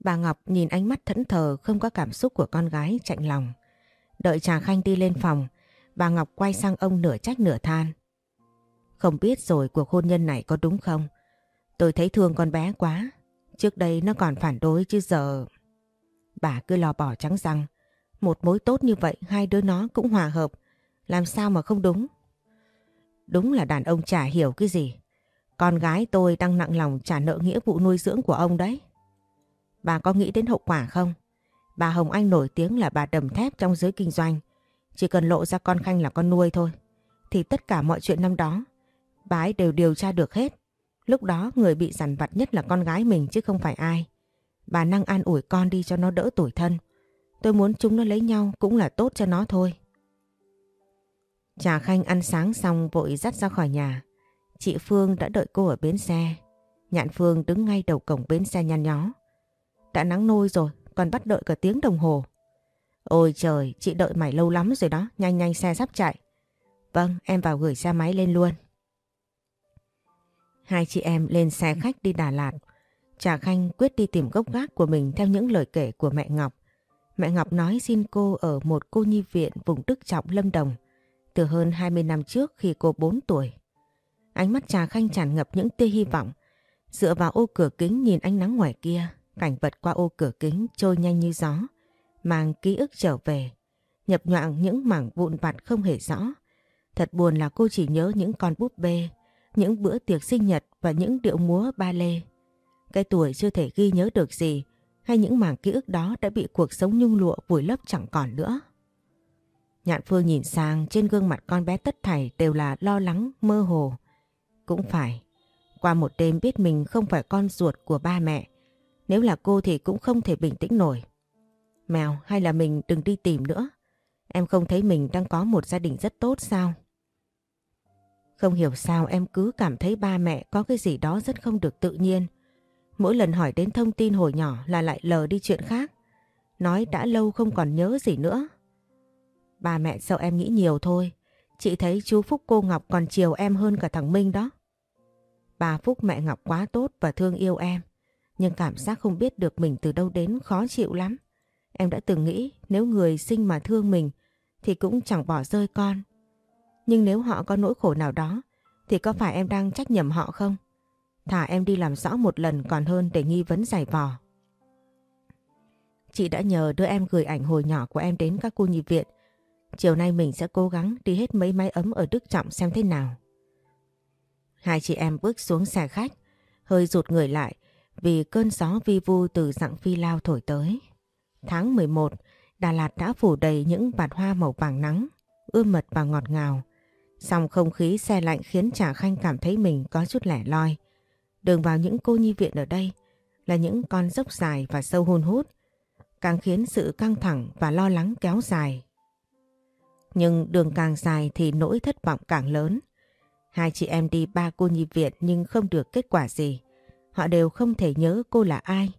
Bà Ngọc nhìn ánh mắt thẫn thờ không có cảm xúc của con gái chạnh lòng. Đợi Trà Khanh đi lên phòng, bà Ngọc quay sang ông nửa trách nửa than. Không biết rồi cuộc hôn nhân này có đúng không? Tôi thấy thương con bé quá. Trước đây nó còn phản đối chứ giờ... Bà cứ lo bỏ trắng răng. Một mối tốt như vậy hai đứa nó cũng hòa hợp. Làm sao mà không đúng? Đúng là đàn ông chả hiểu cái gì. Con gái tôi đang nặng lòng trả nợ nghĩa vụ nuôi dưỡng của ông đấy. Bà có nghĩ đến hậu quả không? Bà Hồng Anh nổi tiếng là bà đầm thép trong giới kinh doanh. Chỉ cần lộ ra con Khanh là con nuôi thôi. Thì tất cả mọi chuyện năm đó, bà ấy đều điều tra được hết. Lúc đó người bị giàn vặt nhất là con gái mình chứ không phải ai. Bà năng an ủi con đi cho nó đỡ tuổi thân. Tôi muốn chúng nó lấy nhau cũng là tốt cho nó thôi. Trà Khanh ăn sáng xong vội dắt ra khỏi nhà. Chị Phương đã đợi cô ở bến xe. Nhạn Phương đứng ngay đầu cổng bến xe nhăn nhó. Đã nắng nôi rồi, còn bắt đợi cả tiếng đồng hồ. Ôi trời, chị đợi mày lâu lắm rồi đó, nhanh nhanh xe sắp chạy. Vâng, em vào gửi xe máy lên luôn. Hai chị em lên xe khách đi Đà Lạt. Trà Khanh quyết đi tìm gốc gác của mình theo những lời kể của mẹ Ngọc. Mẹ Ngọc nói xin cô ở một cô nhi viện vùng Đức Trọng Lâm Đồng từ hơn 20 năm trước khi cô 4 tuổi. Ánh mắt Trà Khanh tràn ngập những tia hy vọng. Dựa vào ô cửa kính nhìn ánh nắng ngoài kia, cảnh vật qua ô cửa kính trôi nhanh như gió, mang ký ức trở về, nhập nhoạng những mảng vụn vặt không hề rõ. Thật buồn là cô chỉ nhớ những con búp bê, những bữa tiệc sinh nhật và những điệu múa ba lê. Cái tuổi chưa thể ghi nhớ được gì, hay những mảng ký ức đó đã bị cuộc sống nhung lụa vùi lấp chẳng còn nữa. Nhạn Phương nhìn sang trên gương mặt con bé tất thảy đều là lo lắng, mơ hồ. Cũng phải, qua một đêm biết mình không phải con ruột của ba mẹ. Nếu là cô thì cũng không thể bình tĩnh nổi. Mèo hay là mình đừng đi tìm nữa. Em không thấy mình đang có một gia đình rất tốt sao? Không hiểu sao em cứ cảm thấy ba mẹ có cái gì đó rất không được tự nhiên. Mỗi lần hỏi đến thông tin hồi nhỏ là lại lờ đi chuyện khác. Nói đã lâu không còn nhớ gì nữa. Ba mẹ sợ em nghĩ nhiều thôi. Chị thấy chú Phúc cô Ngọc còn chiều em hơn cả thằng Minh đó. Bà Phúc mẹ Ngọc quá tốt và thương yêu em. Nhưng cảm giác không biết được mình từ đâu đến khó chịu lắm. Em đã từng nghĩ nếu người sinh mà thương mình thì cũng chẳng bỏ rơi con. Nhưng nếu họ có nỗi khổ nào đó thì có phải em đang trách nhầm họ không? Thả em đi làm rõ một lần còn hơn để nghi vấn giải vò. Chị đã nhờ đưa em gửi ảnh hồi nhỏ của em đến các cô nhi viện. Chiều nay mình sẽ cố gắng đi hết mấy máy ấm ở Đức Trọng xem thế nào. Hai chị em bước xuống xe khách, hơi rụt người lại vì cơn gió vi vu từ dặng phi lao thổi tới. Tháng 11, Đà Lạt đã phủ đầy những bạt hoa màu vàng nắng, ươm mật và ngọt ngào. Song không khí xe lạnh khiến Trà Khanh cảm thấy mình có chút lẻ loi. Đường vào những cô nhi viện ở đây là những con dốc dài và sâu hôn hút, càng khiến sự căng thẳng và lo lắng kéo dài. Nhưng đường càng dài thì nỗi thất vọng càng lớn. Hai chị em đi ba cô nhi viện nhưng không được kết quả gì. Họ đều không thể nhớ cô là ai,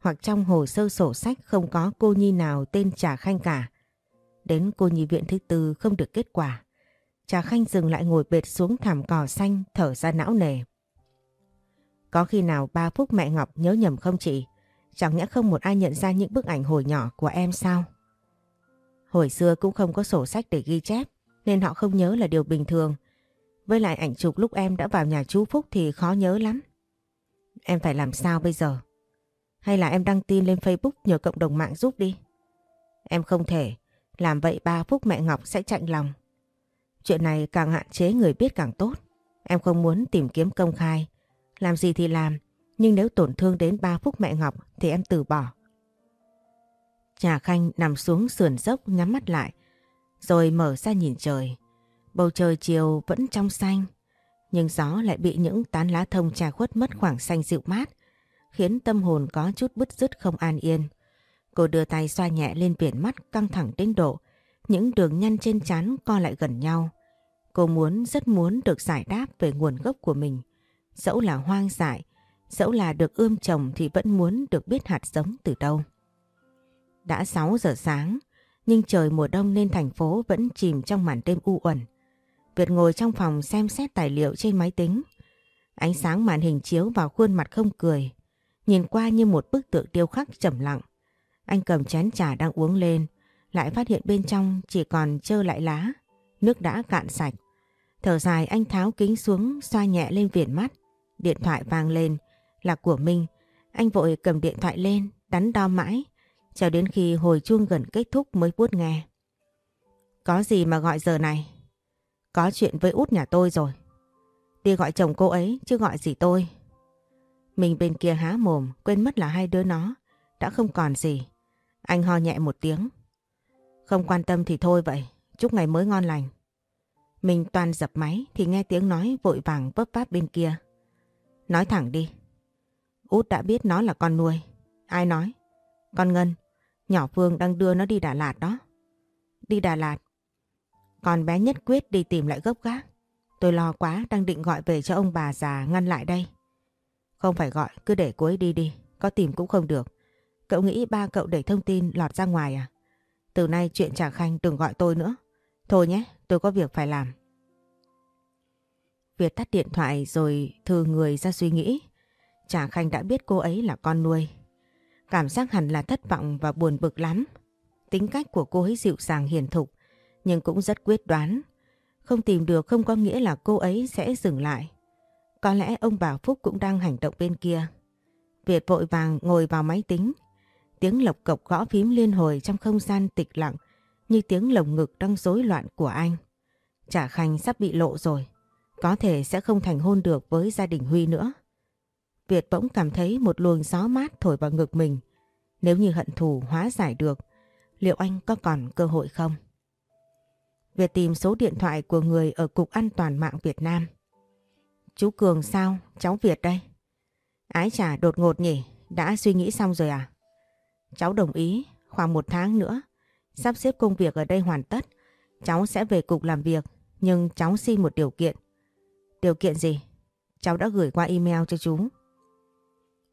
hoặc trong hồ sơ sổ sách không có cô nhi nào tên Trà Khanh cả. Đến cô nhi viện thứ tư không được kết quả. Trà Khanh dừng lại ngồi bệt xuống thảm cỏ xanh thở ra não nề. Có khi nào ba Phúc mẹ Ngọc nhớ nhầm không chị? Chẳng nhẽ không một ai nhận ra những bức ảnh hồi nhỏ của em sao? Hồi xưa cũng không có sổ sách để ghi chép, nên họ không nhớ là điều bình thường. Với lại ảnh chụp lúc em đã vào nhà chú Phúc thì khó nhớ lắm. Em phải làm sao bây giờ? Hay là em đăng tin lên Facebook nhờ cộng đồng mạng giúp đi? Em không thể. Làm vậy ba Phúc mẹ Ngọc sẽ chạnh lòng. Chuyện này càng hạn chế người biết càng tốt. Em không muốn tìm kiếm công khai. Làm gì thì làm. Nhưng nếu tổn thương đến ba Phúc mẹ Ngọc thì em từ bỏ. Trà Khanh nằm xuống sườn dốc nhắm mắt lại. Rồi mở ra nhìn trời. Bầu trời chiều vẫn trong xanh. Nhưng gió lại bị những tán lá thông trà khuất mất khoảng xanh dịu mát. Khiến tâm hồn có chút bứt rứt không an yên. Cô đưa tay xoa nhẹ lên viền mắt căng thẳng đến độ. Những đường nhăn trên trán co lại gần nhau. Cô muốn, rất muốn được giải đáp về nguồn gốc của mình. Dẫu là hoang dại, dẫu là được ươm trồng thì vẫn muốn được biết hạt giống từ đâu. Đã 6 giờ sáng, nhưng trời mùa đông nên thành phố vẫn chìm trong màn đêm u uẩn. Việt ngồi trong phòng xem xét tài liệu trên máy tính. Ánh sáng màn hình chiếu vào khuôn mặt không cười. Nhìn qua như một bức tượng điêu khắc trầm lặng. Anh cầm chén trà đang uống lên. Lại phát hiện bên trong chỉ còn trơ lại lá. Nước đã cạn sạch. Thở dài anh tháo kính xuống xoa nhẹ lên viền mắt. Điện thoại vang lên là của Minh. Anh vội cầm điện thoại lên, đắn đo mãi. Cho đến khi hồi chuông gần kết thúc mới buốt nghe. Có gì mà gọi giờ này? Có chuyện với út nhà tôi rồi. Đi gọi chồng cô ấy chứ gọi gì tôi. Mình bên kia há mồm quên mất là hai đứa nó đã không còn gì. Anh ho nhẹ một tiếng. Không quan tâm thì thôi vậy. Chúc ngày mới ngon lành. Mình toàn dập máy thì nghe tiếng nói vội vàng vấp váp bên kia. Nói thẳng đi. Út đã biết nó là con nuôi. Ai nói? Con Ngân. Nhỏ Phương đang đưa nó đi Đà Lạt đó. Đi Đà Lạt. Còn bé nhất quyết đi tìm lại gốc gác. Tôi lo quá đang định gọi về cho ông bà già ngăn lại đây. Không phải gọi, cứ để cô ấy đi đi. Có tìm cũng không được. Cậu nghĩ ba cậu để thông tin lọt ra ngoài à? Từ nay chuyện Trà Khanh đừng gọi tôi nữa. Thôi nhé, tôi có việc phải làm. Việt tắt điện thoại rồi thư người ra suy nghĩ. Trà Khanh đã biết cô ấy là con nuôi. Cảm giác hẳn là thất vọng và buồn bực lắm. Tính cách của cô ấy dịu dàng hiền thục, nhưng cũng rất quyết đoán. Không tìm được không có nghĩa là cô ấy sẽ dừng lại. Có lẽ ông bà Phúc cũng đang hành động bên kia. Việt vội vàng ngồi vào máy tính. Tiếng lộc cộc gõ phím liên hồi trong không gian tịch lặng như tiếng lồng ngực đang rối loạn của anh. Trả Khanh sắp bị lộ rồi. Có thể sẽ không thành hôn được với gia đình Huy nữa. Việt bỗng cảm thấy một luồng gió mát thổi vào ngực mình. Nếu như hận thù hóa giải được, liệu anh có còn cơ hội không? Việt tìm số điện thoại của người ở Cục An toàn mạng Việt Nam. Chú Cường sao? Cháu Việt đây. Ái chà đột ngột nhỉ? Đã suy nghĩ xong rồi à? Cháu đồng ý, khoảng một tháng nữa, sắp xếp công việc ở đây hoàn tất. Cháu sẽ về cục làm việc, nhưng cháu xin một điều kiện. Điều kiện gì? Cháu đã gửi qua email cho chú.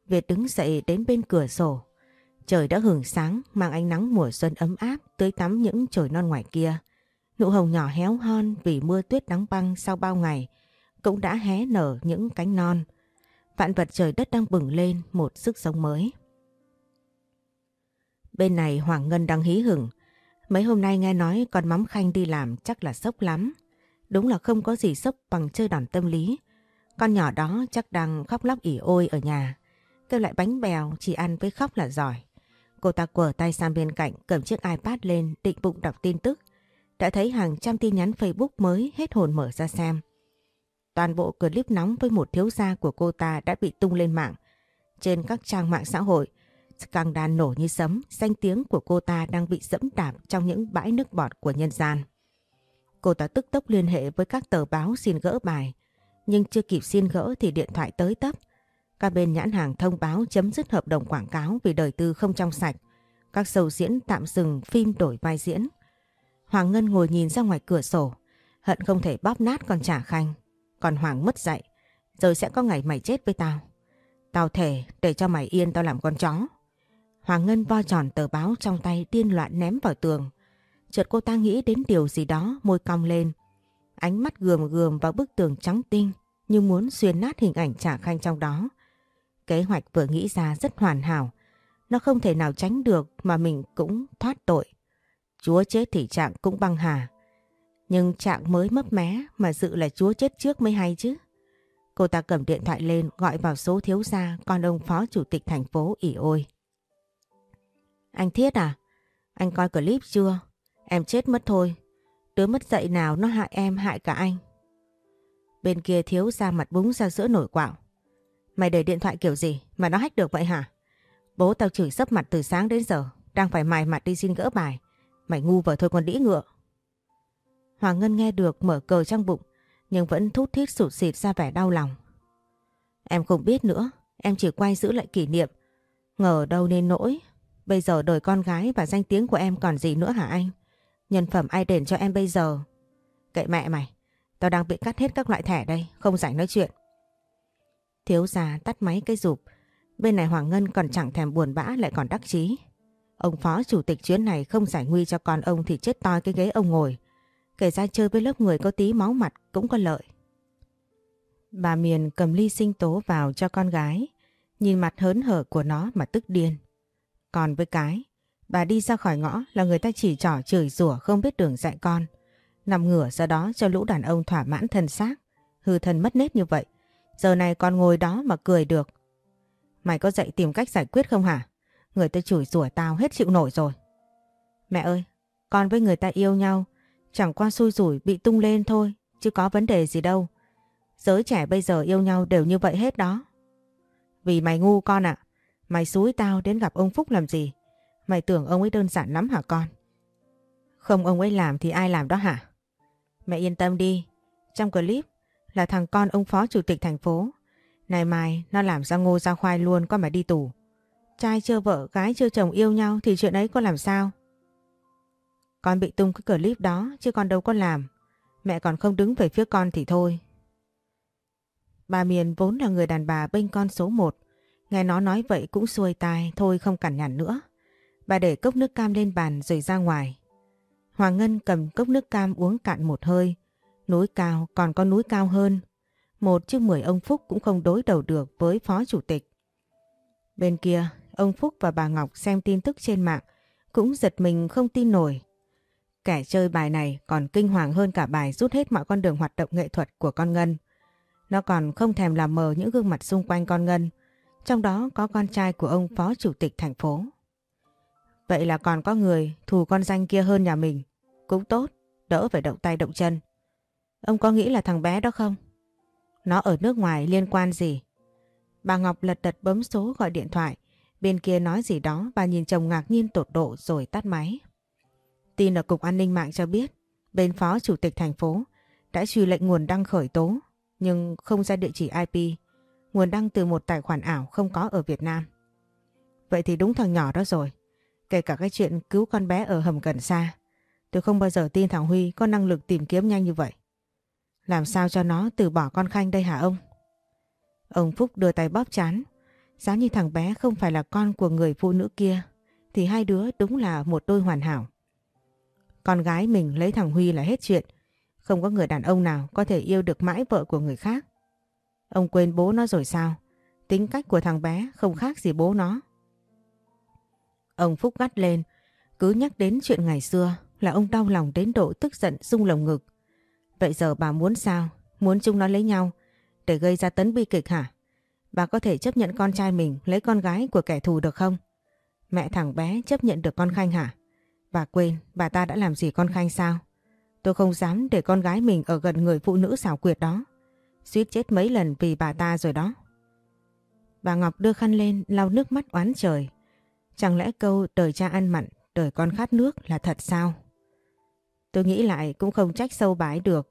Việt đứng dậy đến bên cửa sổ. Trời đã hưởng sáng, mang ánh nắng mùa xuân ấm áp tưới tắm những trời non ngoài kia. Nụ hồng nhỏ héo hon vì mưa tuyết đắng băng sau bao ngày cũng đã hé nở những cánh non. Vạn vật trời đất đang bừng lên một sức sống mới. Bên này Hoàng Ngân đang hí hửng. Mấy hôm nay nghe nói con mắm khanh đi làm chắc là sốc lắm. Đúng là không có gì sốc bằng chơi đòn tâm lý. Con nhỏ đó chắc đang khóc lóc ỉ ôi ở nhà. Kêu lại bánh bèo chỉ ăn với khóc là giỏi. Cô ta quở tay sang bên cạnh cầm chiếc iPad lên định bụng đọc tin tức. Đã thấy hàng trăm tin nhắn Facebook mới hết hồn mở ra xem. Toàn bộ clip nóng với một thiếu gia của cô ta đã bị tung lên mạng. Trên các trang mạng xã hội, scandal nổ như sấm, danh tiếng của cô ta đang bị dẫm đạp trong những bãi nước bọt của nhân gian. Cô ta tức tốc liên hệ với các tờ báo xin gỡ bài, nhưng chưa kịp xin gỡ thì điện thoại tới tấp. Các bên nhãn hàng thông báo chấm dứt hợp đồng quảng cáo vì đời tư không trong sạch. Các sầu diễn tạm dừng phim đổi vai diễn. Hoàng Ngân ngồi nhìn ra ngoài cửa sổ, hận không thể bóp nát con trả khanh. Còn Hoàng mất dạy, rồi sẽ có ngày mày chết với tao. Tao thể để cho mày yên tao làm con chó. Hoàng Ngân vo tròn tờ báo trong tay điên loạn ném vào tường. Chợt cô ta nghĩ đến điều gì đó, môi cong lên. Ánh mắt gườm gườm vào bức tường trắng tinh, như muốn xuyên nát hình ảnh trả khanh trong đó. Kế hoạch vừa nghĩ ra rất hoàn hảo. Nó không thể nào tránh được mà mình cũng thoát tội. Chúa chết thì Trạng cũng băng hà. Nhưng Trạng mới mấp mé mà dự là Chúa chết trước mới hay chứ. Cô ta cầm điện thoại lên gọi vào số thiếu gia, con ông phó chủ tịch thành phố ỉ ôi. Anh Thiết à? Anh coi clip chưa? Em chết mất thôi. Đứa mất dạy nào nó hại em hại cả anh. Bên kia thiếu ra mặt búng ra giữa nổi quạo. Mày để điện thoại kiểu gì mà nó hách được vậy hả? Bố tao chửi sấp mặt từ sáng đến giờ. Đang phải mài mặt đi xin gỡ bài. Mày ngu vợ thôi còn đĩ ngựa. Hoàng Ngân nghe được mở cờ trong bụng. Nhưng vẫn thút thít sụt xịt ra vẻ đau lòng. Em không biết nữa. Em chỉ quay giữ lại kỷ niệm. Ngờ đâu nên nỗi. Bây giờ đời con gái và danh tiếng của em còn gì nữa hả anh? Nhân phẩm ai đền cho em bây giờ? Kệ mẹ mày. Tao đang bị cắt hết các loại thẻ đây. Không rảnh nói chuyện. Thiếu già tắt máy cái rụp. Bên này Hoàng Ngân còn chẳng thèm buồn bã lại còn đắc chí. Ông phó chủ tịch chuyến này không giải nguy cho con ông thì chết toi cái ghế ông ngồi. Kể ra chơi với lớp người có tí máu mặt cũng có lợi. Bà Miền cầm ly sinh tố vào cho con gái, nhìn mặt hớn hở của nó mà tức điên. Còn với cái, bà đi ra khỏi ngõ là người ta chỉ trỏ chửi rủa không biết đường dạy con. Nằm ngửa ra đó cho lũ đàn ông thỏa mãn thân xác, hư thân mất nết như vậy. Giờ này con ngồi đó mà cười được. Mày có dạy tìm cách giải quyết không hả? Người ta chửi rủa tao hết chịu nổi rồi. Mẹ ơi, con với người ta yêu nhau, chẳng qua xui rủi bị tung lên thôi, chứ có vấn đề gì đâu. Giới trẻ bây giờ yêu nhau đều như vậy hết đó. Vì mày ngu con ạ, mày xúi tao đến gặp ông Phúc làm gì? Mày tưởng ông ấy đơn giản lắm hả con? Không ông ấy làm thì ai làm đó hả? Mẹ yên tâm đi, trong clip là thằng con ông phó chủ tịch thành phố. Này mai nó làm ra ngô ra khoai luôn con mà đi tù. Trai chưa vợ, gái chưa chồng yêu nhau thì chuyện ấy có làm sao? Con bị tung cái clip đó chứ con đâu có làm. Mẹ còn không đứng về phía con thì thôi. Bà Miền vốn là người đàn bà bên con số một. Nghe nó nói vậy cũng xuôi tai thôi không cản nhằn nữa. Bà để cốc nước cam lên bàn rồi ra ngoài. Hoàng Ngân cầm cốc nước cam uống cạn một hơi. Núi cao còn có núi cao hơn. Một chứ mười ông Phúc cũng không đối đầu được với phó chủ tịch. Bên kia, ông Phúc và bà Ngọc xem tin tức trên mạng cũng giật mình không tin nổi. Kẻ chơi bài này còn kinh hoàng hơn cả bài rút hết mọi con đường hoạt động nghệ thuật của con Ngân. Nó còn không thèm làm mờ những gương mặt xung quanh con Ngân, trong đó có con trai của ông phó chủ tịch thành phố. Vậy là còn có người thù con danh kia hơn nhà mình. Cũng tốt, đỡ phải động tay động chân. Ông có nghĩ là thằng bé đó không? Nó ở nước ngoài liên quan gì? Bà Ngọc lật đật bấm số gọi điện thoại. Bên kia nói gì đó bà nhìn chồng ngạc nhiên tột độ rồi tắt máy. Tin ở Cục An ninh mạng cho biết bên Phó Chủ tịch thành phố đã truy lệnh nguồn đăng khởi tố nhưng không ra địa chỉ IP. Nguồn đăng từ một tài khoản ảo không có ở Việt Nam. Vậy thì đúng thằng nhỏ đó rồi. Kể cả cái chuyện cứu con bé ở hầm gần xa. Tôi không bao giờ tin thằng Huy có năng lực tìm kiếm nhanh như vậy. Làm sao cho nó từ bỏ con Khanh đây hả ông? Ông Phúc đưa tay bóp chán. Giá như thằng bé không phải là con của người phụ nữ kia, thì hai đứa đúng là một đôi hoàn hảo. Con gái mình lấy thằng Huy là hết chuyện. Không có người đàn ông nào có thể yêu được mãi vợ của người khác. Ông quên bố nó rồi sao? Tính cách của thằng bé không khác gì bố nó. Ông Phúc gắt lên, cứ nhắc đến chuyện ngày xưa là ông đau lòng đến độ tức giận rung lồng ngực. Vậy giờ bà muốn sao? Muốn chúng nó lấy nhau để gây ra tấn bi kịch hả? Bà có thể chấp nhận con trai mình lấy con gái của kẻ thù được không? Mẹ thằng bé chấp nhận được con Khanh hả? Bà quên bà ta đã làm gì con Khanh sao? Tôi không dám để con gái mình ở gần người phụ nữ xảo quyệt đó. Suýt chết mấy lần vì bà ta rồi đó. Bà Ngọc đưa khăn lên lau nước mắt oán trời. Chẳng lẽ câu đời cha ăn mặn, đời con khát nước là thật sao? Tôi nghĩ lại cũng không trách sâu bái được.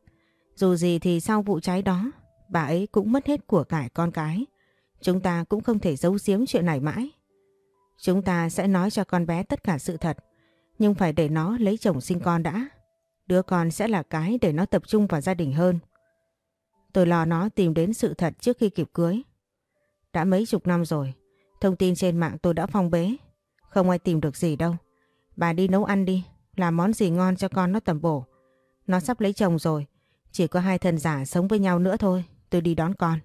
Dù gì thì sau vụ cháy đó, bà ấy cũng mất hết của cải con cái. Chúng ta cũng không thể giấu giếm chuyện này mãi. Chúng ta sẽ nói cho con bé tất cả sự thật. Nhưng phải để nó lấy chồng sinh con đã. Đứa con sẽ là cái để nó tập trung vào gia đình hơn. Tôi lo nó tìm đến sự thật trước khi kịp cưới. Đã mấy chục năm rồi, thông tin trên mạng tôi đã phong bế. Không ai tìm được gì đâu. Bà đi nấu ăn đi, làm món gì ngon cho con nó tầm bổ. Nó sắp lấy chồng rồi, chỉ có hai thân giả sống với nhau nữa thôi, tôi đi đón con.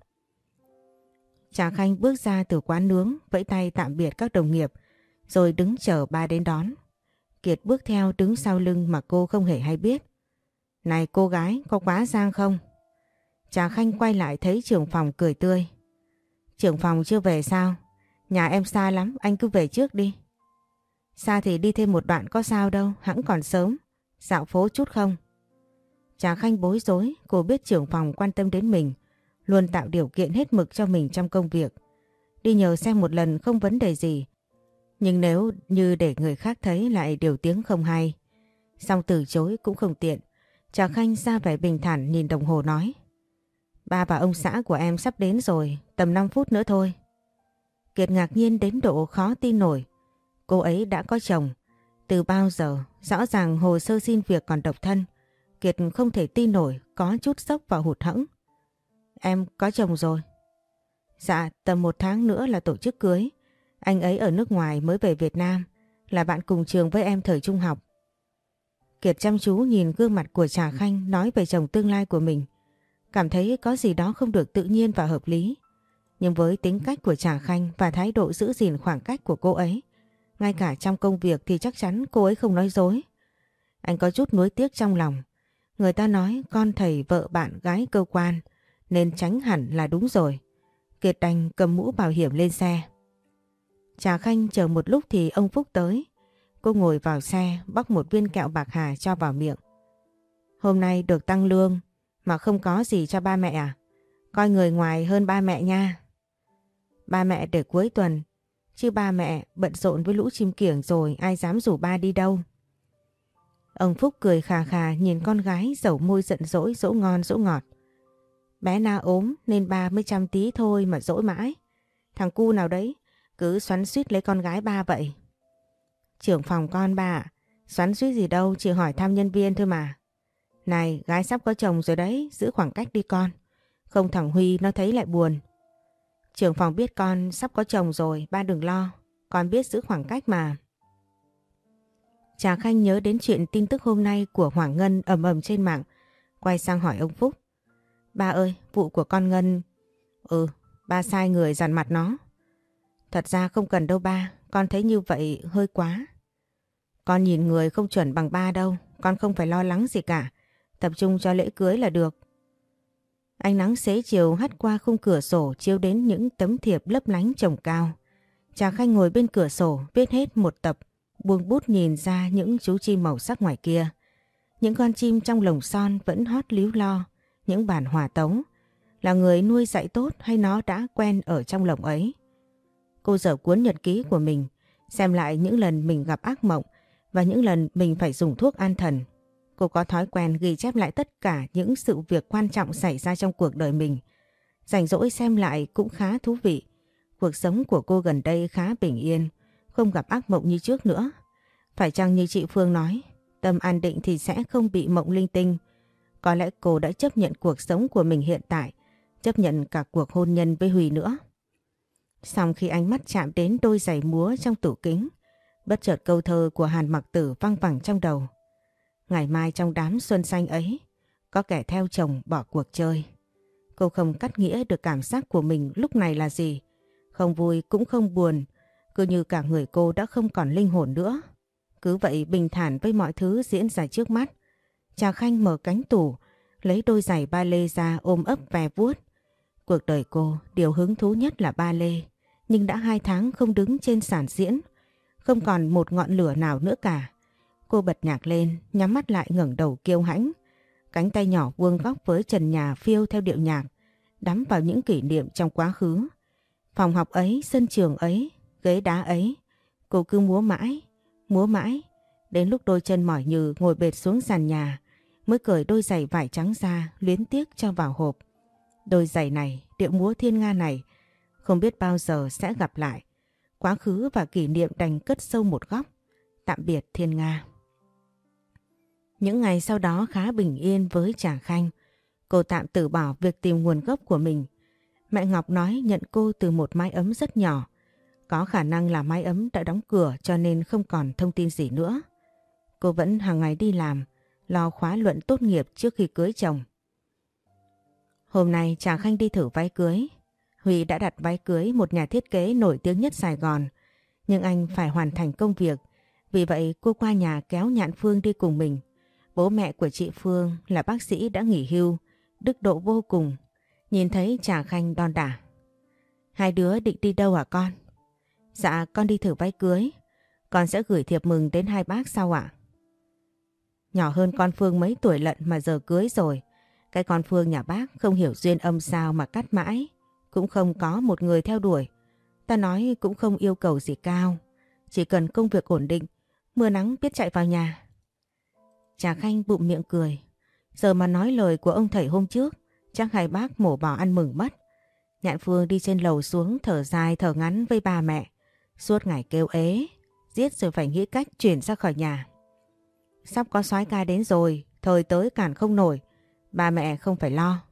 Trà Khanh bước ra từ quán nướng, vẫy tay tạm biệt các đồng nghiệp, rồi đứng chờ ba đến đón. Kiệt bước theo đứng sau lưng mà cô không hề hay biết. Này cô gái, có quá giang không? Trà Khanh quay lại thấy trưởng phòng cười tươi. Trưởng phòng chưa về sao? Nhà em xa lắm, anh cứ về trước đi. Xa thì đi thêm một đoạn có sao đâu, hẳn còn sớm. Dạo phố chút không? Trà Khanh bối rối, cô biết trưởng phòng quan tâm đến mình, luôn tạo điều kiện hết mực cho mình trong công việc. Đi nhờ xem một lần không vấn đề gì, nhưng nếu như để người khác thấy lại điều tiếng không hay, xong từ chối cũng không tiện. Trà Khanh ra vẻ bình thản nhìn đồng hồ nói. Ba và ông xã của em sắp đến rồi, tầm 5 phút nữa thôi. Kiệt ngạc nhiên đến độ khó tin nổi. Cô ấy đã có chồng. Từ bao giờ, rõ ràng hồ sơ xin việc còn độc thân. Kiệt không thể tin nổi, có chút sốc và hụt hẫng. Em có chồng rồi. Dạ, tầm một tháng nữa là tổ chức cưới. Anh ấy ở nước ngoài mới về Việt Nam, là bạn cùng trường với em thời trung học. Kiệt chăm chú nhìn gương mặt của Trà Khanh nói về chồng tương lai của mình. Cảm thấy có gì đó không được tự nhiên và hợp lý. Nhưng với tính cách của Trà Khanh và thái độ giữ gìn khoảng cách của cô ấy, ngay cả trong công việc thì chắc chắn cô ấy không nói dối. Anh có chút nuối tiếc trong lòng. Người ta nói con thầy vợ bạn gái cơ quan nên tránh hẳn là đúng rồi. Kiệt đành cầm mũ bảo hiểm lên xe. Trà Khanh chờ một lúc thì ông Phúc tới. Cô ngồi vào xe bóc một viên kẹo bạc hà cho vào miệng. Hôm nay được tăng lương mà không có gì cho ba mẹ à? Coi người ngoài hơn ba mẹ nha. Ba mẹ để cuối tuần, chứ ba mẹ bận rộn với lũ chim kiểng rồi, ai dám rủ ba đi đâu. Ông Phúc cười khà khà nhìn con gái dầu môi giận dỗi, dỗ ngon, dỗ ngọt. Bé Na ốm nên ba mới chăm tí thôi mà dỗi mãi. Thằng cu nào đấy, cứ xoắn suýt lấy con gái ba vậy. Trưởng phòng con ba xoắn suýt gì đâu, chỉ hỏi thăm nhân viên thôi mà. Này, gái sắp có chồng rồi đấy, giữ khoảng cách đi con. Không thằng Huy nó thấy lại buồn. Trưởng phòng biết con sắp có chồng rồi ba đừng lo. Con biết giữ khoảng cách mà. Trà Khanh nhớ đến chuyện tin tức hôm nay của Hoàng Ngân ầm ầm trên mạng. Quay sang hỏi ông Phúc. Ba ơi, vụ của con Ngân... Ừ, ba sai người dàn mặt nó. Thật ra không cần đâu ba, con thấy như vậy hơi quá. Con nhìn người không chuẩn bằng ba đâu, con không phải lo lắng gì cả. Tập trung cho lễ cưới là được. Ánh nắng xế chiều hắt qua khung cửa sổ chiếu đến những tấm thiệp lấp lánh trồng cao. Trà Khanh ngồi bên cửa sổ viết hết một tập, buông bút nhìn ra những chú chim màu sắc ngoài kia. Những con chim trong lồng son vẫn hót líu lo, những bản hòa tống. Là người nuôi dạy tốt hay nó đã quen ở trong lồng ấy? Cô dở cuốn nhật ký của mình, xem lại những lần mình gặp ác mộng và những lần mình phải dùng thuốc an thần. Cô có thói quen ghi chép lại tất cả những sự việc quan trọng xảy ra trong cuộc đời mình. Rảnh rỗi xem lại cũng khá thú vị. Cuộc sống của cô gần đây khá bình yên, không gặp ác mộng như trước nữa. Phải chăng như chị Phương nói, tâm an định thì sẽ không bị mộng linh tinh. Có lẽ cô đã chấp nhận cuộc sống của mình hiện tại, chấp nhận cả cuộc hôn nhân với Huy nữa. Xong khi ánh mắt chạm đến đôi giày múa trong tủ kính, bất chợt câu thơ của Hàn Mặc Tử văng vẳng trong đầu. Ngày mai trong đám xuân xanh ấy, có kẻ theo chồng bỏ cuộc chơi. Cô không cắt nghĩa được cảm giác của mình lúc này là gì. Không vui cũng không buồn, cứ như cả người cô đã không còn linh hồn nữa. Cứ vậy bình thản với mọi thứ diễn ra trước mắt. Trà Khanh mở cánh tủ, lấy đôi giày ba lê ra ôm ấp ve vuốt. Cuộc đời cô, điều hứng thú nhất là ba lê nhưng đã hai tháng không đứng trên sàn diễn, không còn một ngọn lửa nào nữa cả. Cô bật nhạc lên, nhắm mắt lại ngẩng đầu kiêu hãnh. Cánh tay nhỏ vuông góc với trần nhà phiêu theo điệu nhạc, đắm vào những kỷ niệm trong quá khứ. Phòng học ấy, sân trường ấy, ghế đá ấy, cô cứ múa mãi, múa mãi. Đến lúc đôi chân mỏi nhừ ngồi bệt xuống sàn nhà, mới cởi đôi giày vải trắng ra, luyến tiếc cho vào hộp. Đôi giày này, điệu múa thiên nga này, không biết bao giờ sẽ gặp lại. Quá khứ và kỷ niệm đành cất sâu một góc. Tạm biệt Thiên Nga. Những ngày sau đó khá bình yên với Trà Khanh. Cô tạm từ bỏ việc tìm nguồn gốc của mình. Mẹ Ngọc nói nhận cô từ một mái ấm rất nhỏ. Có khả năng là mái ấm đã đóng cửa cho nên không còn thông tin gì nữa. Cô vẫn hàng ngày đi làm, lo khóa luận tốt nghiệp trước khi cưới chồng. Hôm nay Trà Khanh đi thử váy cưới, Huy đã đặt váy cưới một nhà thiết kế nổi tiếng nhất Sài Gòn. Nhưng anh phải hoàn thành công việc. Vì vậy cô qua nhà kéo Nhạn Phương đi cùng mình. Bố mẹ của chị Phương là bác sĩ đã nghỉ hưu, đức độ vô cùng. Nhìn thấy Trà Khanh đòn đả. Hai đứa định đi đâu hả con? Dạ con đi thử váy cưới. Con sẽ gửi thiệp mừng đến hai bác sau ạ? Nhỏ hơn con Phương mấy tuổi lận mà giờ cưới rồi. Cái con Phương nhà bác không hiểu duyên âm sao mà cắt mãi cũng không có một người theo đuổi. Ta nói cũng không yêu cầu gì cao, chỉ cần công việc ổn định, mưa nắng biết chạy vào nhà. Trà Khanh bụng miệng cười, giờ mà nói lời của ông thầy hôm trước, chắc hai bác mổ bỏ ăn mừng mất. Nhạn Phương đi trên lầu xuống thở dài thở ngắn với ba mẹ, suốt ngày kêu ế, giết rồi phải nghĩ cách chuyển ra khỏi nhà. Sắp có sói ca đến rồi, thời tới cản không nổi, ba mẹ không phải lo.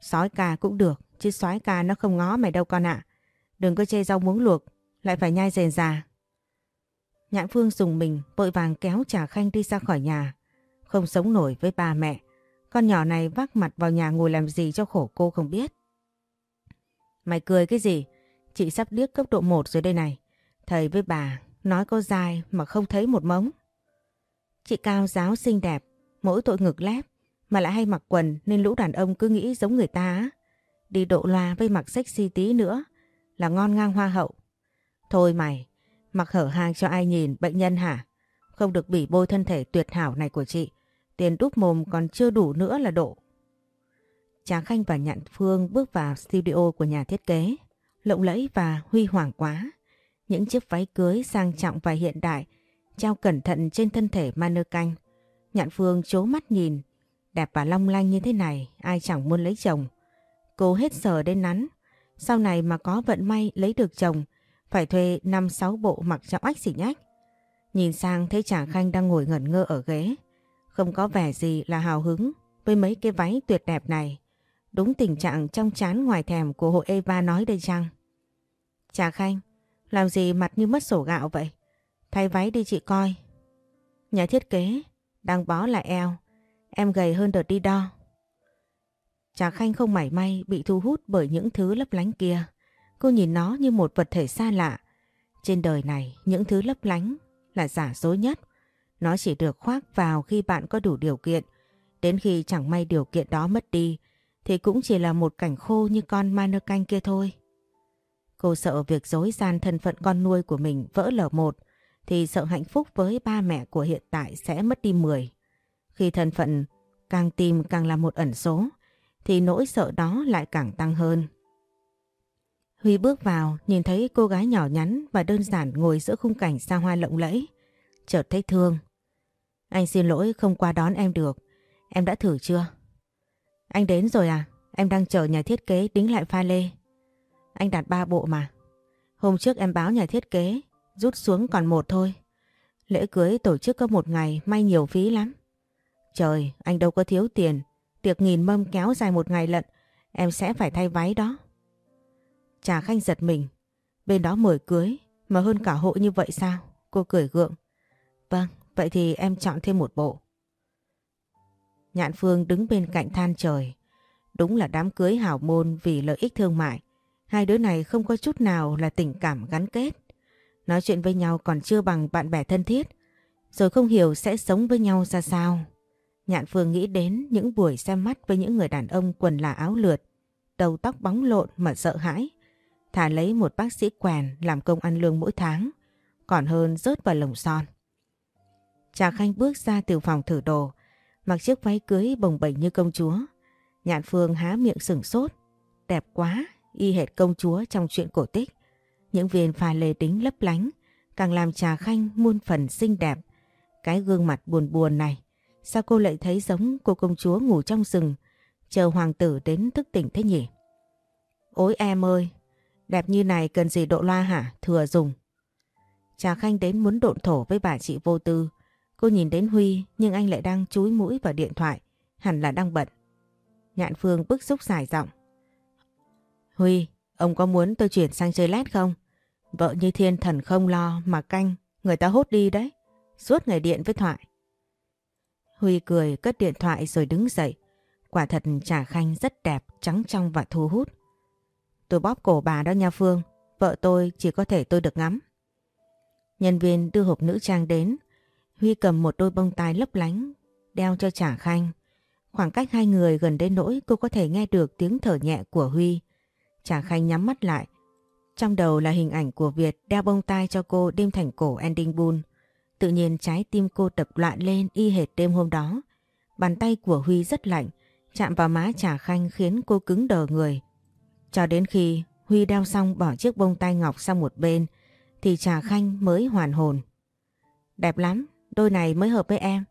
Sói ca cũng được, chứ sói ca nó không ngó mày đâu con ạ. Đừng có chê rau muống luộc, lại phải nhai rền già. Nhãn Phương dùng mình vội vàng kéo Trà Khanh đi ra khỏi nhà không sống nổi với ba mẹ. Con nhỏ này vác mặt vào nhà ngồi làm gì cho khổ cô không biết. Mày cười cái gì? Chị sắp điếc cấp độ 1 rồi đây này. Thầy với bà nói có dài mà không thấy một mống. Chị cao giáo xinh đẹp, mỗi tội ngực lép mà lại hay mặc quần nên lũ đàn ông cứ nghĩ giống người ta á. Đi độ loa với mặc sexy tí nữa là ngon ngang hoa hậu. Thôi mày, mặc hở hang cho ai nhìn bệnh nhân hả? Không được bỉ bôi thân thể tuyệt hảo này của chị. Tiền đúc mồm còn chưa đủ nữa là độ. Trà Khanh và Nhạn Phương bước vào studio của nhà thiết kế. Lộng lẫy và huy hoàng quá. Những chiếc váy cưới sang trọng và hiện đại treo cẩn thận trên thân thể manơ canh. Nhạn Phương chố mắt nhìn, đẹp và long lanh như thế này, ai chẳng muốn lấy chồng. Cô hết sờ đến nắn, sau này mà có vận may lấy được chồng, phải thuê 5-6 bộ mặc trọng ách xỉ nhách. Nhìn sang thấy chàng Khanh đang ngồi ngẩn ngơ ở ghế, không có vẻ gì là hào hứng với mấy cái váy tuyệt đẹp này. Đúng tình trạng trong chán ngoài thèm của hội Eva nói đây chăng? Chà Khanh, làm gì mặt như mất sổ gạo vậy? Thay váy đi chị coi. Nhà thiết kế, đang bó lại eo. Em gầy hơn đợt đi đo. Trà Khanh không mảy may bị thu hút bởi những thứ lấp lánh kia. Cô nhìn nó như một vật thể xa lạ. Trên đời này, những thứ lấp lánh là giả dối nhất. Nó chỉ được khoác vào khi bạn có đủ điều kiện. Đến khi chẳng may điều kiện đó mất đi, thì cũng chỉ là một cảnh khô như con mannequin kia thôi. Cô sợ việc dối gian thân phận con nuôi của mình vỡ lở một, thì sợ hạnh phúc với ba mẹ của hiện tại sẽ mất đi mười. Khi thân phận càng tìm càng là một ẩn số, thì nỗi sợ đó lại càng tăng hơn. Huy bước vào, nhìn thấy cô gái nhỏ nhắn và đơn giản ngồi giữa khung cảnh xa hoa lộng lẫy. Chợt thấy thương. Anh xin lỗi không qua đón em được. Em đã thử chưa? Anh đến rồi à? Em đang chờ nhà thiết kế đính lại pha lê. Anh đặt ba bộ mà. Hôm trước em báo nhà thiết kế, rút xuống còn một thôi. Lễ cưới tổ chức có một ngày may nhiều phí lắm. Trời, anh đâu có thiếu tiền. Tiệc nghìn mâm kéo dài một ngày lận, em sẽ phải thay váy đó. Trà Khanh giật mình. Bên đó mời cưới, mà hơn cả hộ như vậy sao? Cô cười gượng. Vâng, vậy thì em chọn thêm một bộ. Nhạn Phương đứng bên cạnh than trời. Đúng là đám cưới hảo môn vì lợi ích thương mại. Hai đứa này không có chút nào là tình cảm gắn kết. Nói chuyện với nhau còn chưa bằng bạn bè thân thiết. Rồi không hiểu sẽ sống với nhau ra sao. Nhạn Phương nghĩ đến những buổi xem mắt với những người đàn ông quần là áo lượt, đầu tóc bóng lộn mà sợ hãi. Thả lấy một bác sĩ quèn làm công ăn lương mỗi tháng, còn hơn rớt vào lồng son. Trà Khanh bước ra từ phòng thử đồ, mặc chiếc váy cưới bồng bềnh như công chúa. Nhạn Phương há miệng sửng sốt, đẹp quá, y hệt công chúa trong chuyện cổ tích. Những viên pha lê đính lấp lánh, càng làm Trà Khanh muôn phần xinh đẹp. Cái gương mặt buồn buồn này, sao cô lại thấy giống cô công chúa ngủ trong rừng, chờ hoàng tử đến thức tỉnh thế nhỉ? Ôi em ơi, đẹp như này cần gì độ loa hả? Thừa dùng. Trà Khanh đến muốn độn thổ với bà chị vô tư. Cô nhìn đến Huy nhưng anh lại đang chúi mũi vào điện thoại, hẳn là đang bận. Nhạn Phương bức xúc dài giọng. Huy, ông có muốn tôi chuyển sang chơi lát không? Vợ như thiên thần không lo mà canh, người ta hốt đi đấy. Suốt ngày điện với thoại. Huy cười cất điện thoại rồi đứng dậy. Quả thật Trà Khanh rất đẹp, trắng trong và thu hút. Tôi bóp cổ bà đó nha Phương. Vợ tôi chỉ có thể tôi được ngắm. Nhân viên đưa hộp nữ trang đến. Huy cầm một đôi bông tai lấp lánh, đeo cho Trà Khanh. Khoảng cách hai người gần đến nỗi cô có thể nghe được tiếng thở nhẹ của Huy. Trà Khanh nhắm mắt lại. Trong đầu là hình ảnh của Việt đeo bông tai cho cô đêm thành cổ ending bull. Tự nhiên trái tim cô đập loạn lên y hệt đêm hôm đó. Bàn tay của Huy rất lạnh, chạm vào má Trà Khanh khiến cô cứng đờ người. Cho đến khi Huy đeo xong bỏ chiếc bông tai ngọc sang một bên thì Trà Khanh mới hoàn hồn. Đẹp lắm, đôi này mới hợp với em.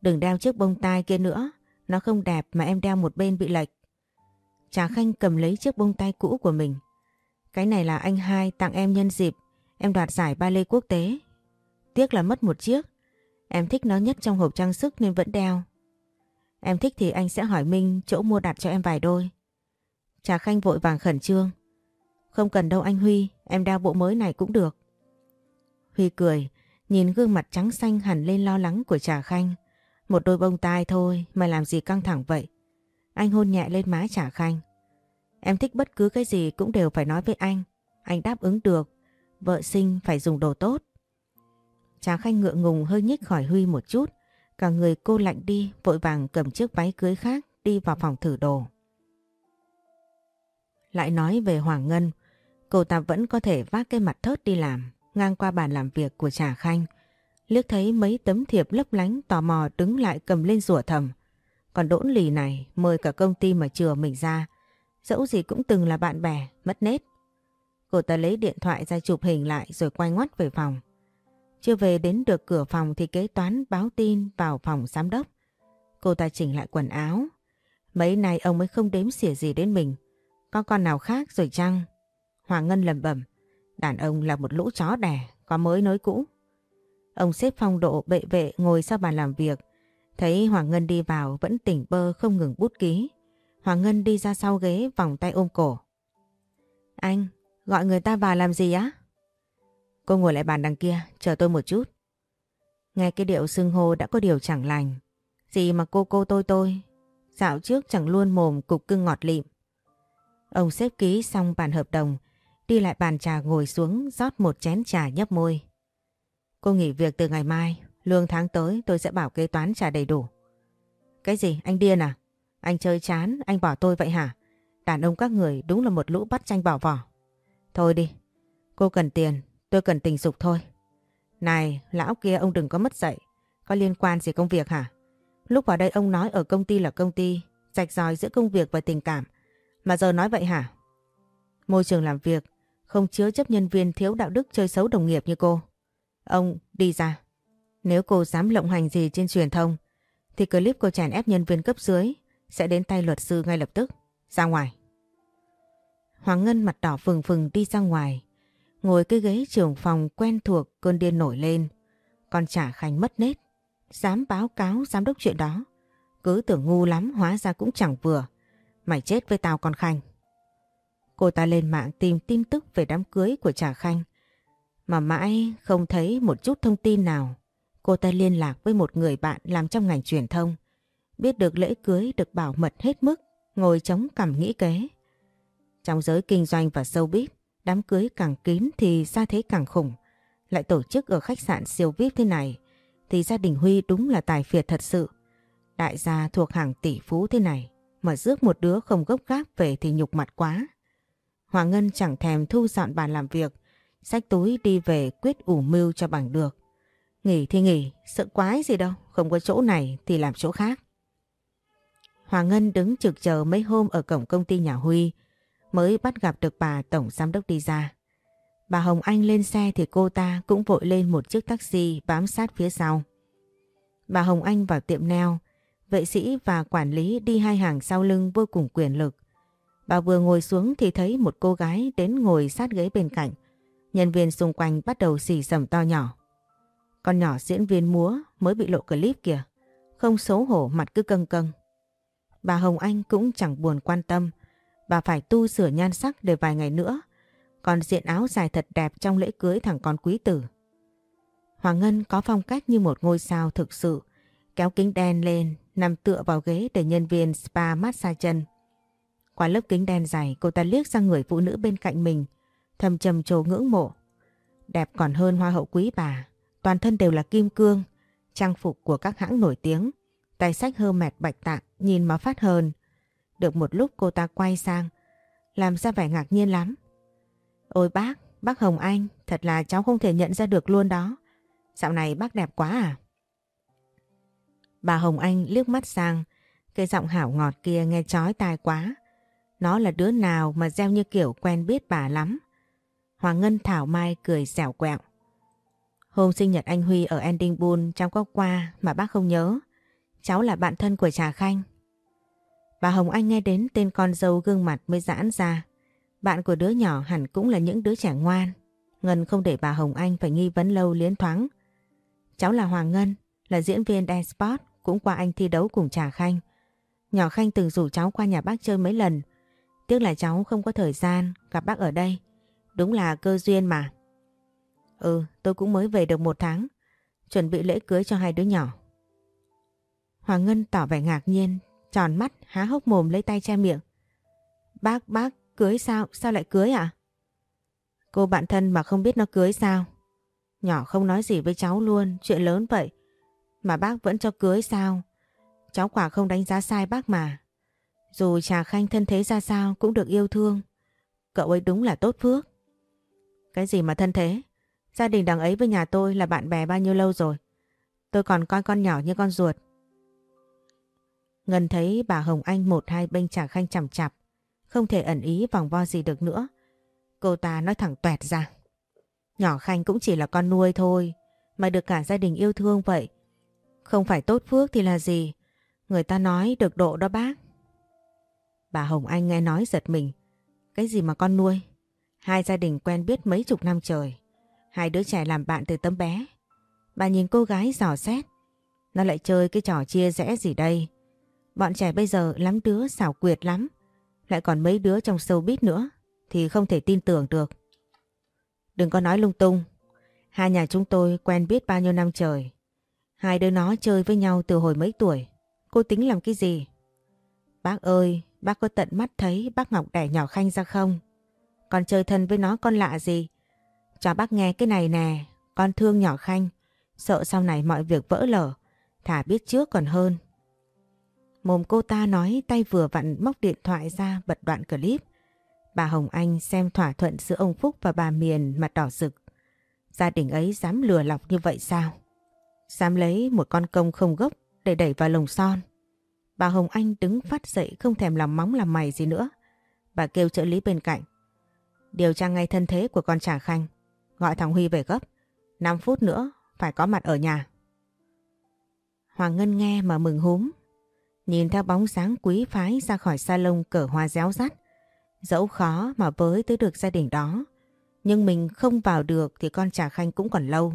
Đừng đeo chiếc bông tai kia nữa, nó không đẹp mà em đeo một bên bị lệch. Trà Khanh cầm lấy chiếc bông tai cũ của mình. Cái này là anh hai tặng em nhân dịp em đoạt giải ba lê quốc tế. Tiếc là mất một chiếc. Em thích nó nhất trong hộp trang sức nên vẫn đeo. Em thích thì anh sẽ hỏi Minh chỗ mua đặt cho em vài đôi. Trà Khanh vội vàng khẩn trương. Không cần đâu anh Huy, em đeo bộ mới này cũng được. Huy cười, nhìn gương mặt trắng xanh hẳn lên lo lắng của Trà Khanh. Một đôi bông tai thôi mà làm gì căng thẳng vậy. Anh hôn nhẹ lên má Trà Khanh. Em thích bất cứ cái gì cũng đều phải nói với anh. Anh đáp ứng được. Vợ sinh phải dùng đồ tốt. Trà Khanh ngựa ngùng hơi nhích khỏi Huy một chút. Cả người cô lạnh đi vội vàng cầm chiếc váy cưới khác đi vào phòng thử đồ. Lại nói về Hoàng Ngân, cô ta vẫn có thể vác cái mặt thớt đi làm, ngang qua bàn làm việc của Trà Khanh. Liếc thấy mấy tấm thiệp lấp lánh tò mò đứng lại cầm lên rủa thầm. Còn đỗn lì này mời cả công ty mà chừa mình ra. Dẫu gì cũng từng là bạn bè, mất nết. Cô ta lấy điện thoại ra chụp hình lại rồi quay ngoắt về phòng. Chưa về đến được cửa phòng thì kế toán báo tin vào phòng giám đốc. Cô ta chỉnh lại quần áo. Mấy nay ông mới không đếm xỉa gì đến mình. Có con nào khác rồi chăng? Hoàng Ngân lầm bẩm Đàn ông là một lũ chó đẻ, có mới nối cũ. Ông xếp phong độ bệ vệ ngồi sau bàn làm việc. Thấy Hoàng Ngân đi vào vẫn tỉnh bơ không ngừng bút ký. Hoàng Ngân đi ra sau ghế vòng tay ôm cổ. Anh, gọi người ta vào làm gì á? Cô ngồi lại bàn đằng kia, chờ tôi một chút. Nghe cái điệu xưng hô đã có điều chẳng lành. Gì mà cô cô tôi tôi. Dạo trước chẳng luôn mồm cục cưng ngọt lịm. Ông xếp ký xong bản hợp đồng, đi lại bàn trà ngồi xuống rót một chén trà nhấp môi. Cô nghỉ việc từ ngày mai, lương tháng tới tôi sẽ bảo kế toán trả đầy đủ. Cái gì, anh điên à? Anh chơi chán, anh bỏ tôi vậy hả? Đàn ông các người đúng là một lũ bắt tranh bỏ vỏ. Thôi đi, cô cần tiền, tôi cần tình dục thôi. Này, lão kia ông đừng có mất dậy, có liên quan gì công việc hả? Lúc vào đây ông nói ở công ty là công ty, rạch ròi giữa công việc và tình cảm. Mà giờ nói vậy hả? Môi trường làm việc không chứa chấp nhân viên thiếu đạo đức chơi xấu đồng nghiệp như cô. Ông đi ra. Nếu cô dám lộng hành gì trên truyền thông, thì clip cô chèn ép nhân viên cấp dưới sẽ đến tay luật sư ngay lập tức. Ra ngoài. Hoàng Ngân mặt đỏ phừng phừng đi ra ngoài. Ngồi cái ghế trưởng phòng quen thuộc cơn điên nổi lên. Còn trả khánh mất nết. Dám báo cáo giám đốc chuyện đó. Cứ tưởng ngu lắm, hóa ra cũng chẳng vừa. Mày chết với tao con Khanh. Cô ta lên mạng tìm tin tức về đám cưới của Trà Khanh. Mà mãi không thấy một chút thông tin nào. Cô ta liên lạc với một người bạn làm trong ngành truyền thông. Biết được lễ cưới được bảo mật hết mức, ngồi chống cằm nghĩ kế. Trong giới kinh doanh và showbiz, đám cưới càng kín thì ra thế càng khủng. Lại tổ chức ở khách sạn siêu VIP thế này, thì gia đình Huy đúng là tài phiệt thật sự. Đại gia thuộc hàng tỷ phú thế này, mà rước một đứa không gốc gác về thì nhục mặt quá. Hoàng Ngân chẳng thèm thu dọn bàn làm việc, xách túi đi về quyết ủ mưu cho bằng được. Nghỉ thì nghỉ, sợ quái gì đâu, không có chỗ này thì làm chỗ khác. Hoàng Ngân đứng trực chờ mấy hôm ở cổng công ty nhà Huy, mới bắt gặp được bà tổng giám đốc đi ra. Bà Hồng Anh lên xe thì cô ta cũng vội lên một chiếc taxi bám sát phía sau. Bà Hồng Anh vào tiệm neo, vệ sĩ và quản lý đi hai hàng sau lưng vô cùng quyền lực. Bà vừa ngồi xuống thì thấy một cô gái đến ngồi sát ghế bên cạnh. Nhân viên xung quanh bắt đầu xì sầm to nhỏ. Con nhỏ diễn viên múa mới bị lộ clip kìa. Không xấu hổ mặt cứ căng căng. Bà Hồng Anh cũng chẳng buồn quan tâm. Bà phải tu sửa nhan sắc để vài ngày nữa. Còn diện áo dài thật đẹp trong lễ cưới thằng con quý tử. Hoàng Ngân có phong cách như một ngôi sao thực sự. Kéo kính đen lên, nằm tựa vào ghế để nhân viên spa massage chân. Qua lớp kính đen dày cô ta liếc sang người phụ nữ bên cạnh mình, thầm trầm trồ ngưỡng mộ. Đẹp còn hơn hoa hậu quý bà, toàn thân đều là kim cương, trang phục của các hãng nổi tiếng, tay sách hơ mẹt bạch tạng nhìn mà phát hơn. Được một lúc cô ta quay sang, làm ra vẻ ngạc nhiên lắm. Ôi bác, bác Hồng Anh, thật là cháu không thể nhận ra được luôn đó. Dạo này bác đẹp quá à? Bà Hồng Anh liếc mắt sang, cái giọng hảo ngọt kia nghe chói tai quá. Nó là đứa nào mà gieo như kiểu quen biết bà lắm. Hoàng Ngân Thảo Mai cười dẻo quẹo. Hôm sinh nhật anh Huy ở Ending Bull trong có qua mà bác không nhớ. Cháu là bạn thân của Trà Khanh. Bà Hồng Anh nghe đến tên con dâu gương mặt mới giãn ra. Bạn của đứa nhỏ hẳn cũng là những đứa trẻ ngoan. Ngân không để bà Hồng Anh phải nghi vấn lâu liến thoáng. Cháu là Hoàng Ngân, là diễn viên dance sport, cũng qua anh thi đấu cùng Trà Khanh. Nhỏ Khanh từng rủ cháu qua nhà bác chơi mấy lần, Tiếc là cháu không có thời gian gặp bác ở đây. Đúng là cơ duyên mà. Ừ, tôi cũng mới về được một tháng. Chuẩn bị lễ cưới cho hai đứa nhỏ. Hoàng Ngân tỏ vẻ ngạc nhiên, tròn mắt, há hốc mồm lấy tay che miệng. Bác, bác, cưới sao? Sao lại cưới ạ? Cô bạn thân mà không biết nó cưới sao? Nhỏ không nói gì với cháu luôn, chuyện lớn vậy. Mà bác vẫn cho cưới sao? Cháu quả không đánh giá sai bác mà. Dù Trà Khanh thân thế ra sao cũng được yêu thương. Cậu ấy đúng là tốt phước. Cái gì mà thân thế? Gia đình đằng ấy với nhà tôi là bạn bè bao nhiêu lâu rồi. Tôi còn coi con nhỏ như con ruột. Ngân thấy bà Hồng Anh một hai bên Trà Khanh chằm chặp. Không thể ẩn ý vòng vo gì được nữa. Cô ta nói thẳng tuẹt ra. Nhỏ Khanh cũng chỉ là con nuôi thôi. Mà được cả gia đình yêu thương vậy. Không phải tốt phước thì là gì? Người ta nói được độ đó bác. Bà Hồng Anh nghe nói giật mình. Cái gì mà con nuôi? Hai gia đình quen biết mấy chục năm trời. Hai đứa trẻ làm bạn từ tấm bé. Bà nhìn cô gái dò xét. Nó lại chơi cái trò chia rẽ gì đây? Bọn trẻ bây giờ lắm đứa xảo quyệt lắm. Lại còn mấy đứa trong showbiz nữa. Thì không thể tin tưởng được. Đừng có nói lung tung. Hai nhà chúng tôi quen biết bao nhiêu năm trời. Hai đứa nó chơi với nhau từ hồi mấy tuổi. Cô tính làm cái gì? Bác ơi, bác có tận mắt thấy bác Ngọc đẻ nhỏ Khanh ra không? Con chơi thân với nó con lạ gì? Cho bác nghe cái này nè, con thương nhỏ Khanh. Sợ sau này mọi việc vỡ lở, thả biết trước còn hơn. Mồm cô ta nói tay vừa vặn móc điện thoại ra bật đoạn clip. Bà Hồng Anh xem thỏa thuận giữa ông Phúc và bà Miền mặt đỏ rực. Gia đình ấy dám lừa lọc như vậy sao? Dám lấy một con công không gốc để đẩy vào lồng son. Bà Hồng Anh đứng phát dậy không thèm làm móng làm mày gì nữa. Bà kêu trợ lý bên cạnh. Điều tra ngay thân thế của con trả Khanh. Gọi thằng Huy về gấp. 5 phút nữa phải có mặt ở nhà. Hoàng Ngân nghe mà mừng húm. Nhìn theo bóng sáng quý phái ra khỏi salon cở hoa réo rắt. Dẫu khó mà với tới được gia đình đó. Nhưng mình không vào được thì con Trà Khanh cũng còn lâu.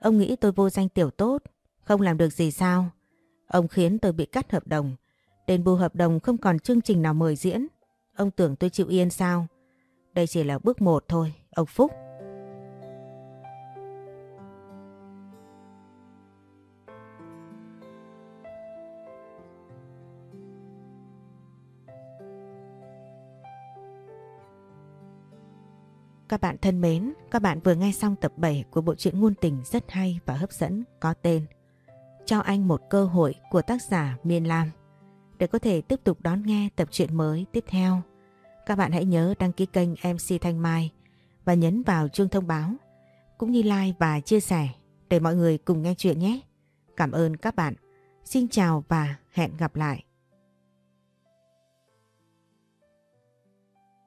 Ông nghĩ tôi vô danh tiểu tốt, không làm được gì sao? Ông khiến tôi bị cắt hợp đồng. Đền bù hợp đồng không còn chương trình nào mời diễn. Ông tưởng tôi chịu yên sao? Đây chỉ là bước một thôi, ông Phúc. Các bạn thân mến, các bạn vừa nghe xong tập 7 của bộ truyện ngôn tình rất hay và hấp dẫn có tên cho anh một cơ hội của tác giả Miên Lam. Để có thể tiếp tục đón nghe tập truyện mới tiếp theo, các bạn hãy nhớ đăng ký kênh MC Thanh Mai và nhấn vào chuông thông báo, cũng như like và chia sẻ để mọi người cùng nghe chuyện nhé. Cảm ơn các bạn. Xin chào và hẹn gặp lại.